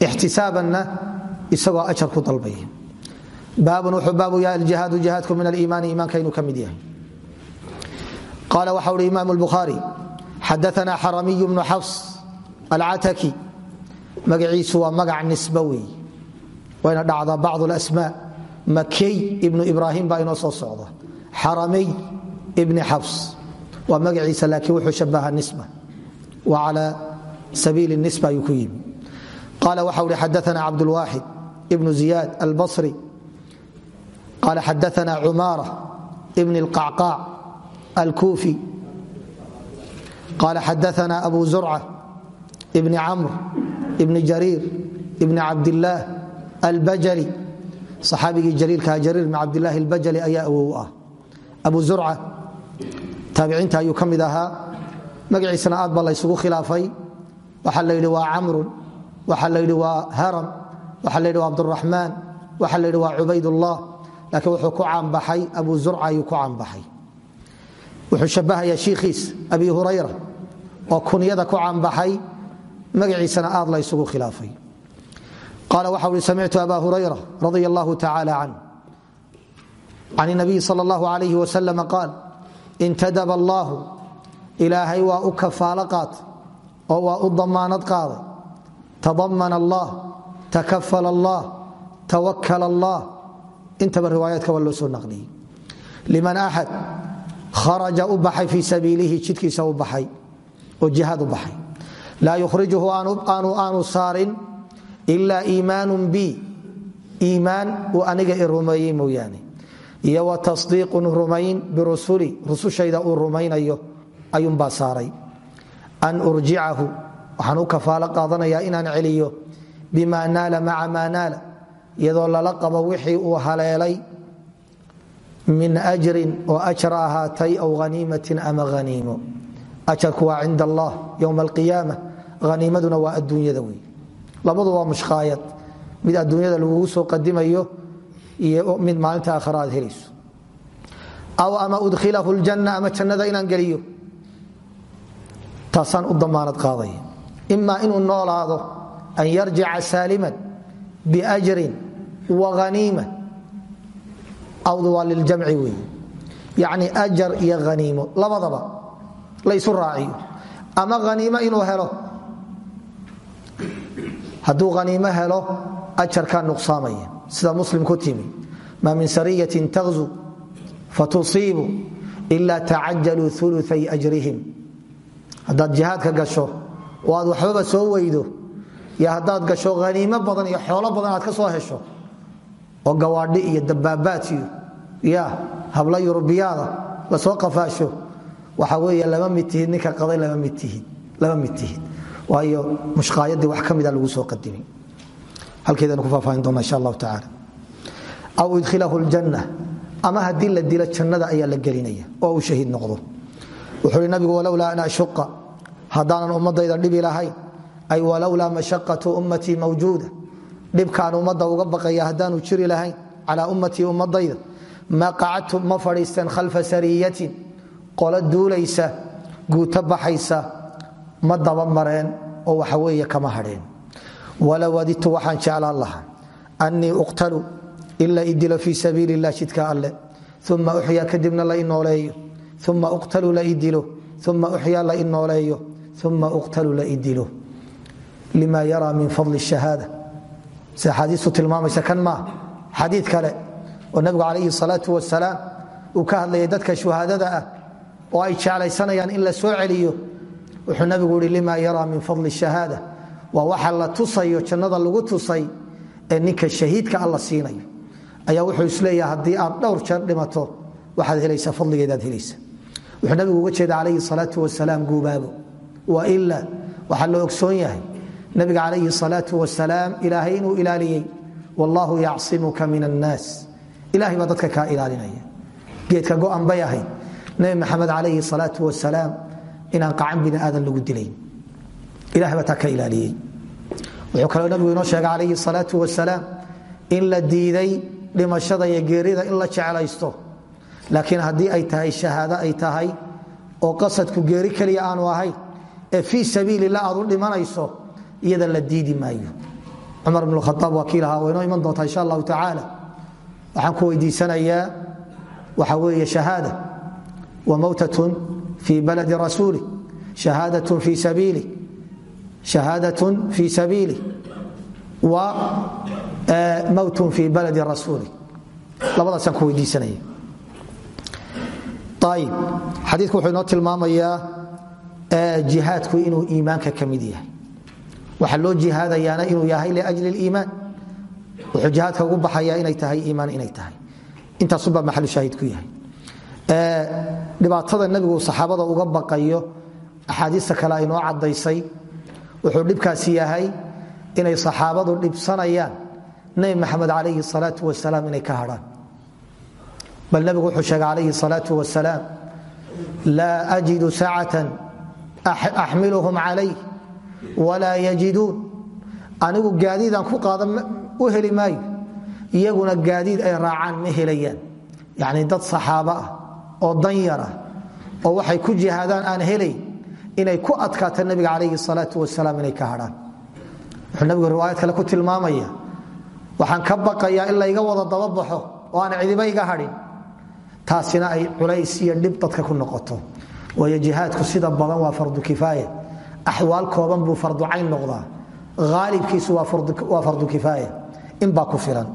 ixtisaabanna isagoo ajar ku dalbaya. Baabun wuxuu baabu yahay aljihaadu jihaadku min aliimaani iimaanka inuu ka mid yahay. Qaala waxa uhi imaamu lbukhaari xadaana xaramiyu bnu xafs alcataki magaciisu waa magac nisba wey wayna dhacdaa bacd lasmaa makey ibnu ibraahim baa inoo soo socda. Xaramey ibni xafs. Waa magaciisa laakiin wuxuu shabaha nisba. Wa sabiili nisba ayuu ku yimi. Qaala waxa uhi xadaana cabdulwaaxid ibnu ziyaad albasri. Qaala xadaana cumaara ibn اlqacqaac alkuufi. Qaala xadaana abu zurca ibni camr ibni jariir ibni cabdillaah albajali. Saxaabigii jaliilkaha jariir ibn cabdillahi albajali ayaa awow ah. Abu zurca taabiciinta ayuu ka mid ahaa. Magaciisana aad ba laysugu khilaafay. Waxaa la yidhi waa camrun. Waxaa la yidhi waa haram. Waxaa la yidhi waa abduraxmaan waxaa la yidhi waa cubaydullah. Laakiin wuxuu ku caanbaxay abu zurca ayuu ku caanbaxay. Wuxuu shabahayaa shiikhiis abi hurayra oo kunyada ku caanbaxay magaciisana aad la ysugu khilaafay. Qaala waxa uhi samictu aba hurayra radi allahu tacaala can can nabiyi sal allahu alayh wasalam qaal intadaba allaahu ilaahay waa u kafaalo qaatay oo waa u damaanad qaaday tadamana allah takafala allah tawakala allah intaba riwaayaadka waa loo soo naqliyey. Liman axad kharaja u baxay fii sabiilihi jidkiisa u baxay oo jihaad u baxay laa yukhrijuhu aanu saarin ilaa iimaanun bi iimaan uu aniga i rumeeyey mooyaane iyo wa tasdiiqun rumayn birusuli rusushayda uu rumaynayo ayuunbaa saaray an urjicahu waxaan u kafaalo qaadanayaa inaan celiyo bima naala maca maa naala iyadoo lala qabo wixii uu haleelay min ajrin oo ajar ahaatay aw haniimatin ama haniimo ajarku haniimaduna waa adduunyada wey labadu waa mushqaayad mid adduunyada lagugu soo qadimayo iyo mid maalinta aakhira aad helayso. Aw ama udkhilahu ljanna ama jannada inaan geliyo. Taasaan u damaanad qaadaya. Imaa inuu noolaado an yarjica saaliman biajrin wa haniima awdu waa liljamci wey yacni ajar iyo haniimo labadaba la ysu raaciyo. Ama haniimo inuu helo hadduu haniimo helo ajarkaa nuqsaamaya. Sida muslim ku timi maa min sariyatin taghzu fatusiibu ila tacajaluu uluay ajrihim. Haddaad jihaadka gasho oo aad waxbaba soo weydo iyo haddaad gasho haniimo badan iyo xoolo badan aad ka soo hesho oo gawaadhi iyo dabaabaadkiyo ya habla yurubiyaada la soo qafaasho waxa wey lama mid ninka qaday lama mid tihid waayo mushqaayadii wax ka lagu soo qadimay halkeedanu ku faahfaahin doona insha allahu tacaala. Aw idkhilahu ljanna ama haddii la jannada ayaa la gelinaya oo uu shahiid noqdo. Wuxuu hi nabigu walowlaa an ashuqa haddaanan ummadayda dhibi lahayn ay walowlaa mashaqatu ummatii mawjuuda dhibkaan ummadda uga baqaya haddaanu jiri lahayn calaa ummatii ummadayda ma qacadtu ma fadhiisteen khalfa sariyatin qolo duulaysa guuto baxaysa ma daba mareen oo waxa weeye kama hadheen walow adidtu waxaan jeclaan lahaa annii uqtalu in la idilo fii sabiili illah alle. Uma uxya kadibna la inooleeyo uma uqtalu la idilo uma uxya la inooleeyo uma uqtalu la idilo lima yaraa min fadli shahaada. Sida xaadiistu tilmaamaysa kan maaha xadiid kale oo nabigu calayhi salaatu wasalaam uu ka hadlayay dadka shuhaadada ah oo ay jeclaysanayaan in la soo celiyo wuxuu nabigu ihi lima yaraa min fadli shahaada? Waa waxa la tusayo jannada lagu tusay ee ninka shahiidka alla siinayo. Ayaa wuxuu isleeyaha haddii aad dhowr jeer dhimato waxaad helaysaa fadligeedaad helaysa wuxuu nabigu uga jeeda calayhi salaatu wasalaam guubaabo. Waila waxaa la ogsoon yahay nabiga calayhi salaatu wasalaam ilaahay inuu ilaaliyey wallaahu yacsimuka min annaas ilahay baa dadka kaa ilaalinaya. Geedka go'an bay ahayd. Nabi maxamed calayhi salaatu wasalaam inaan qacan bini aadan lagu dilayn ilahay baa taa ka ilaaliyey. Wuxuu kaloo nabigu inoo sheegay calayhi salaatu wasalaam in la diiday dhimashada iyo geerida in la jeclaysto. Laakiin haddii ay tahay shahaado ay tahay oo qasadku geeri keliya aanu ahayn ee fii sabiilillah aad u dhimanayso iyada la diidi maayo. Cumar bn khaaab waa kii lahaa waynoo iman doontaa insha allahu tacaala. Waxaan ku weydiisanayaa waxa weeye shahaada wa mowtatun fii baladi rasuuli shahaadatun fii sabiili wa mowtun fii baladi rasuuli labadaasaan ku weydiisanaya ayib xadiidku wuxuu inoo tilmaamayaa jihaadku inuu iimaanka ka mid yahay waxaa loo jihaadayaana inuu yahay liajli liimaan wuxuu jihaadka ugu baxayaa inay tahay iimaan inay tahay intaasubaa maxalu shaahid ku yahay dhibaatada nebigu saxaabada uga baqayo axaadiista kale ay noo caddaysay wuxuu dhibkaasi yahay inay saxaabadu dhibsanayaan nebi maxamed calayhi salaatu wasalaam inay ka hadhaan bal nebigu wuxuu sheegay calayhi salaatu wasalaam laa ajidu sacatan axmiluhum calayh walaa yajiduun. Anigu gaadiidaan ku qaada u heli maayo iyaguna gaadiid ay raacaan ma helayaan. Yacni dad saxaabo ah oo danyar ah oo waxay ku jihaadaan aan helay inay ku adkaata nebiga calayhi salaatu wasalaam inay ka hadhaan. Wuxuu nebigu riwaayad kale ku tilmaamaya waxaan ka baqayaa in layga wada dababaxo oo aan cidiba iga hadhin taasina ay culays iyo dhib dadka ku noqoto. Waayo jihaadku sida badan waa fardu kifaaya axwaal kooban buu fardu cayn noqdaa. Aalibkiisu waa fardu kifaaya inbaa ku filan.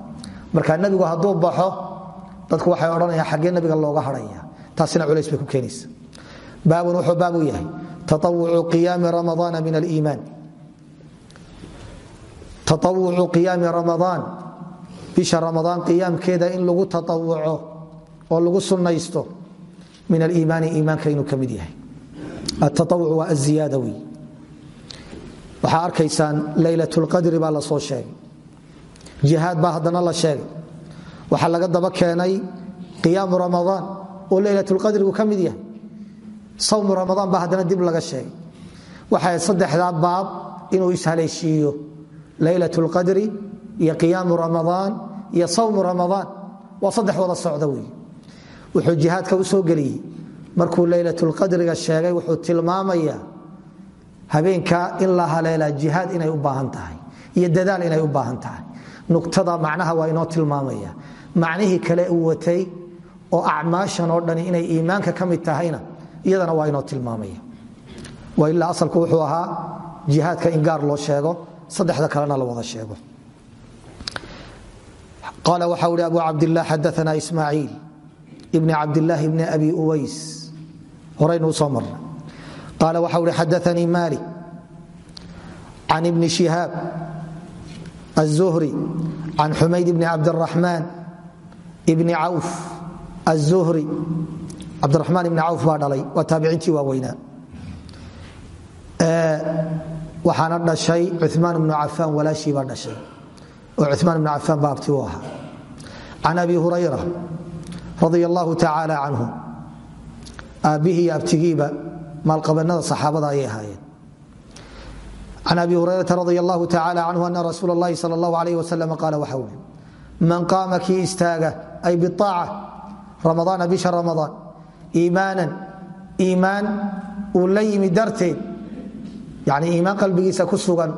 Marka nebigu hadduu baxo dadku waxay odhanayaan xaggee nabiga looga hadhaya taasina culays bay ku keenaysa. Baabun wuxuu baabu yahay taawucu qiyaami ramadaana min aliimaan. Taawucu qiyaami ramadaan bisha ramadaan qiyaamkeeda in lagu taawuco oo lagu sunnaysto min aliimaani iimaanka inuu ka mid yahay. Ataawuc waa aziyaada wey waxaa arkaysaan laylat lqadri baa la soo sheegay. Jihaad baa haddana la sheegay. Waxaa laga daba keenay qiyaamu ramadaan oo leylatulqadrigu ka mid yahay. Sawmu ramadaan baa haddana dib laga sheegay. Waxay saddexdaa baab inuu ishaleeshiiyo leylat lqadri iyo qiyaamu ramadaan iyo sawmu ramadaan. Waa saddex wada socda wuxuu jihaadka u soo geliyey. Markuu leylatulqadriga sheegay wuxuu tilmaamayaa habeenka in la haleelaa jihaad inay u baahan tahay iyo dadaal inay u baahan tahay. Nugtada macnaha waa inoo tilmaamaya macnihii kale uu watay oo acmaashan oo dhani inay iimaanka ka mid tahayna iyadana waa inoo tilmaamaya. Waa ilaa asalku wuxuu ahaa jihaadka in gaar loo sheego saddexda kalena la wada sheego. Qaala waxa ui abu cabdilah xadaana ismaaciil ibni cabdilaahi ibni abi uways. Horaynu u soo marna qaala waxa uhi xadaanii malik can ibni shihaab aلzuhri can xumayd ibni cabdiraxmaan ibni cawf عوف الزهري عبد الرحمن بن عوف baa dhalay waa taabiciintii waaweynaa waxaana dhashay cumaan bnu cafaan walaashii baa dhashay oo cumaan bnu cafaan baa abti u ahaa can abi hurayra radia allahu tacaala canhu aabbihii iyo abtigiiba maalqabanada saxaabada ayay ahaayeen can abi hurayrata radi allahu tacala canhu ana rasuul اllahi sal اllahu alayh wasalam qaala waxa ui man qaama kii istaaga ay biaaca ramadaana bisha ramadaan. Iimaanan iimaan uu la yimi darteed yani iimaan qalbigiisa ku sugan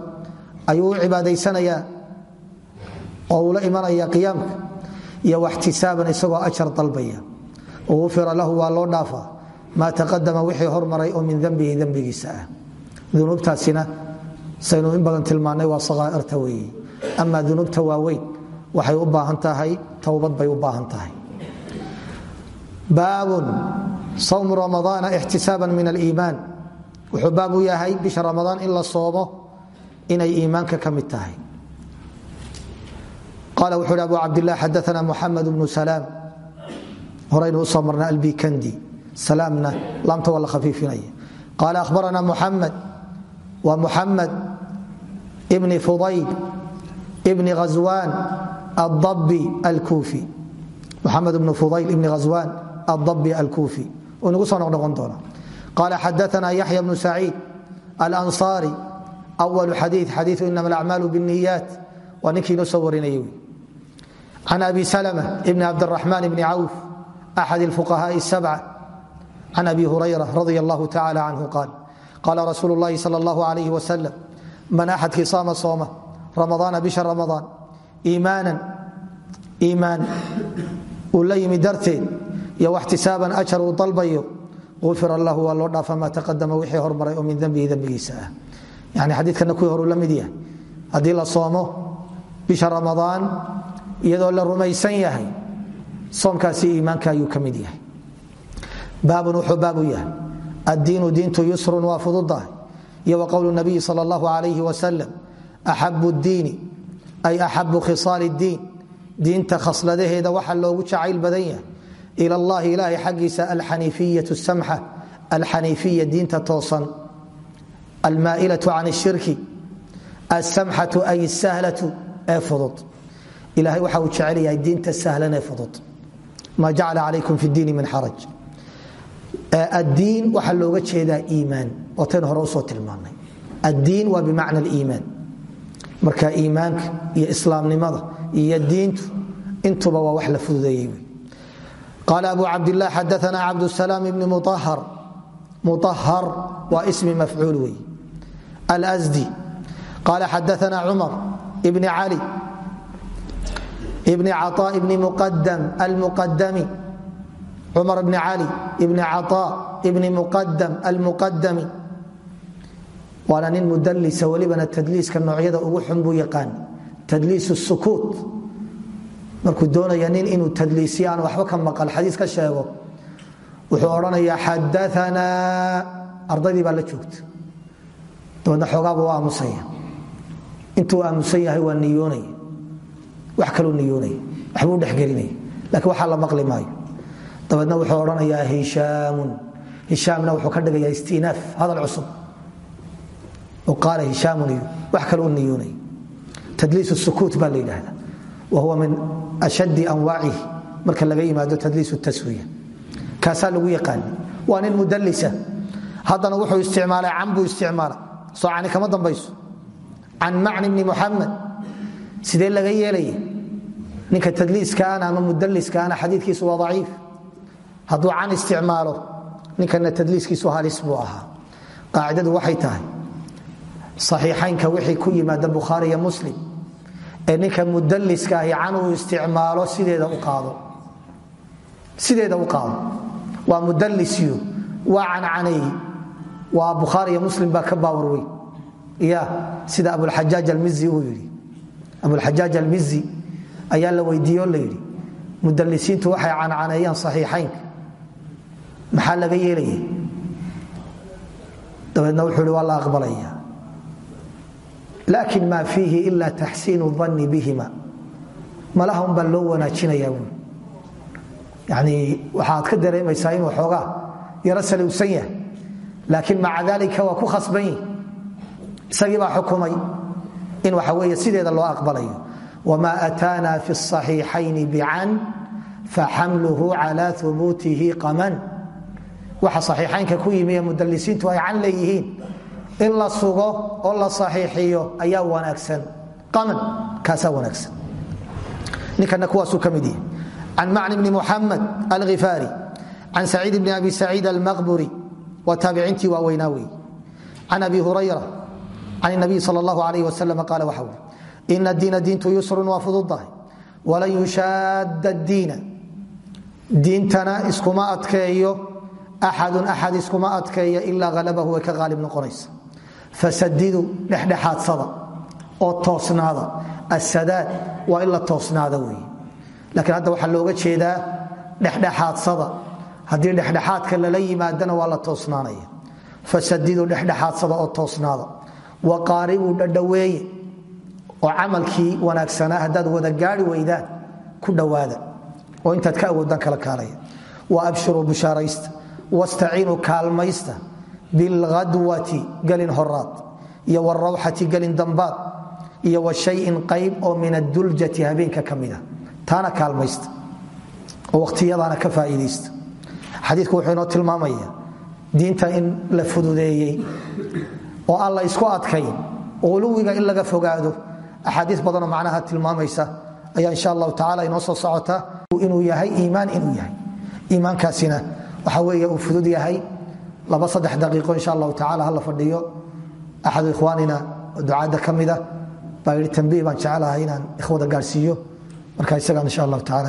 ayuu u cibaadaysanayaa oo uu la imanaya qiyaamka iyo waxtisaaban isagoo ajar dalbaya. Ufira lahu waa loo dhaafaa maa taqadama wixii hormaray oo min dembihi dembigiisa ah. Unuubtaasina saynu in badan tilmaannay waa sakhaa'irta weeye. Ama dunuubta waaweyn waxay u baabun sawmu ramadaana ixtisaaban min aliimaan. Wuxuu baab u yahay bisha ramadaan in la soomo inay iimaanka ka mid tahay. Qaala wuxuu hi abu cabdilah xadaana muxamed bnu salaam. Horaynu u soo marna albikandi. Salaamna laamta waa la khafiifinaya. Qaala ahbarana muxamed wa muxamed bni fudayl bni ghaswaan adabi alkuufi. Muxamed bnu fudayl ibni ghaswaan adabi alkuufi uu inagu soo noqnoqon doona qaala xadaana yaxya bnu saciid alanصaari awalu xadii xadiiu inama alacmaalu bاniyaat waa ninkii inoo soo warinayay wy can abi salma bni cabdiraxmaan bni cawf axad اlfuqahaaءi الsabca can abi hurayra radi allahu tacala canhu qaal qaala rasuul اllahi sal اllahu alayh wasalam man axadkii saama sooma ramadaana bisha ramadaan iimaanan iimaan uu la yimi darteed iyo waxtisaaban ajar uu dalbayo ufira lahu waa loo dhaafa maa taqadama hormaray oo min dembihi dembigiisa ah. Yani xadiikana kuwii horuu la mid la soomo bisha ramadaan iyadoo la rumaysan yahay soomkaasi iimaanka ayuu ka yahay. Baabun wuxuu baabu yahay. Addiinu diintu yusrun waa fududahay iyo wa qowlu nabiyi sal allahu alayhi wasalam axabu diini ay axabu khisaal diin diinta khasladaheeda waxa loogu jacayl badan yahay ila allahi ilaahay xaggiisa alxaniifiyatu samxa alxaniifiya diinta toosan almaa'ilatu can shirki asamxatu ay sahlatu ee fudud. Ilahay waxa uu jecel yahay diinta sahlan ee fudud. Ma jacala calaykum fi diini min xaraj. Addiin waxaa looga jeedaa iimaan wataynu hore u soo tilmaanay addiin waa bimacna aliimaan. Marka iimaanka iyo islaamnimada iyo diintu intuba waa wax la fududeeyey qaala abu cabdilah xadaana cabdusalaam bni muahar waa ismi mafcuul wey alsdi qaala xadaana cumar bni cali bni caطaa bni muqadam almuqadami cumar bni cali bni caطaa bni muqadam almuqadami waana nin mudalisa welibana tadliiska noocyada ugu xun buu yaqaan tadliis sukuut markuu doonaya nin inuu tadliisiyo waxba ka maqal xadiis ka sheego wuxuu odhanayaa xadaanaa ardaydii baa la joogta. Dabeedna xoogaaba u aamusaya. Intuu aamusan yahay waa niyoonaya. Wax kaluu niyoonaya. Waxbuu dhexgelinaya lakiin waxaa la maqli maayo. Dabeedna wuxuu odhanayaa hishaamun. Hishaamna wuxuu ka dhigayaa istinaaf hadal cusub. Qaala hishaamun iyo. Wax kale u niyoonaya. Tadliis sukuut baa la yidhaahda wa huwa min ashaddi anwaacihi marka laga yimaado tadliisu taswiya kaasaa lagu yaqaani waa nin mudalisa haddana wuxuu isticmaalay can buu isticmaalay soo kama dambayso. Can macni bni muxamed sidee laga yeelaya? Ninka tadliiskaana ama mudaliskaana xadiikiisu waa daciif. Hadduu can isticmaalo ninkana tadliiskiisu halis buu ahaa. Qaacidadu waxay tahay saxiixaynka wixii ku yimaada bukhaari iyo muslim ninka mudaliska ahi can uu isticmaalo sideeda u qaado. Waa mudalisyo waa cancaneeyi waa bukhaari iyo muslim baa ka baawar weyn ya sida abulxajaaj almizi uu yidhi. Abulxajaaj almizi ayaa la weydiiye oo la yidhi mudalisiintu waxay cancaneeyaan saxiixaynka. Maxaa laga yeelaya? Dabeedna wuxuu hi waa la aqbalaya laakin maa fiihi ila taxsiinu anni bihima. Malaha loo wanaajinaya yani waxaad ka dareemaysaa inuu xoogaa yaro salowsan yahay. Laakiin maca daalika waa ku khasban yihi isagiibaa xukumay in waxa weeye sideeda loo aqbalayo. Wamaa ataana fi اصaxiixayni bican faxamluhu cala ubuutihi qaman. Waxa saxiixaynka ku yimi ee ay can leeyihiin in la sugo oo la saxiixiyo ayaa wanaagsan. Aman kaasaa wanaagsan. Ninkana kuwaasuu ka mid yahay. Can macni bni muxamed alhifaari can saciid bni abi saciid almaqburi waa taabiciintii waaweynaa wey can abi hurayra can nabiy sal اllahu alayh wasalam qaala waxa wuri ina diina diintu yusrun waa fududdahay walan yushaadda diina. Diintana iskuma adkeeyo. Axadun axad iskuma adkeeya ilaa halabahu way ka haalib noqonaysa fasadidu dhexdhexaadsada oo toosnaada. Asadaad waa in la toosnaada wey laakiin hadda waxaa looga jeedaa dhexdhexaadsada. Haddii dhexdhexaadka lala yimaadana waa la toosnaanaya. Fasadidu dhexdhexaadsada oo toosnaada. Wa qaaribuu dhadhaweeye oo camalkii wanaagsanaa haddaad wada gaari weydaan ku dhowaada. Oo intaad ka awoodaan kala kaalaya. Wa abshiruu bushaaraysta. Wastaciinuu kaalmaysta bilghadwati gelin horaad iyo wاrawxati gelin dambaad iyo wa shayin qayb oo min aduljati habeenka ka mida taana kaalmaysta oo wakhtiyadaana ka faa'iidaysta xadiiku wuxuu inoo tilmaamaya diinta in la fududeeyey oo aan la isku adkayn uluwiga in laga fogaado axaadii badanoo macnaha tilmaamaysa ayaa insha allahu tacala inoo soo socota waxa weeye uu fudud laba saddex daqiiqo insha allahu tacala hala fadhiyo. Axadu ikhwaanina oo ducaadda ka mida baa yidhi tambiih baan jecelahay inaan ikhwada gaarhsiiyo marka isagaan insha allahu tacala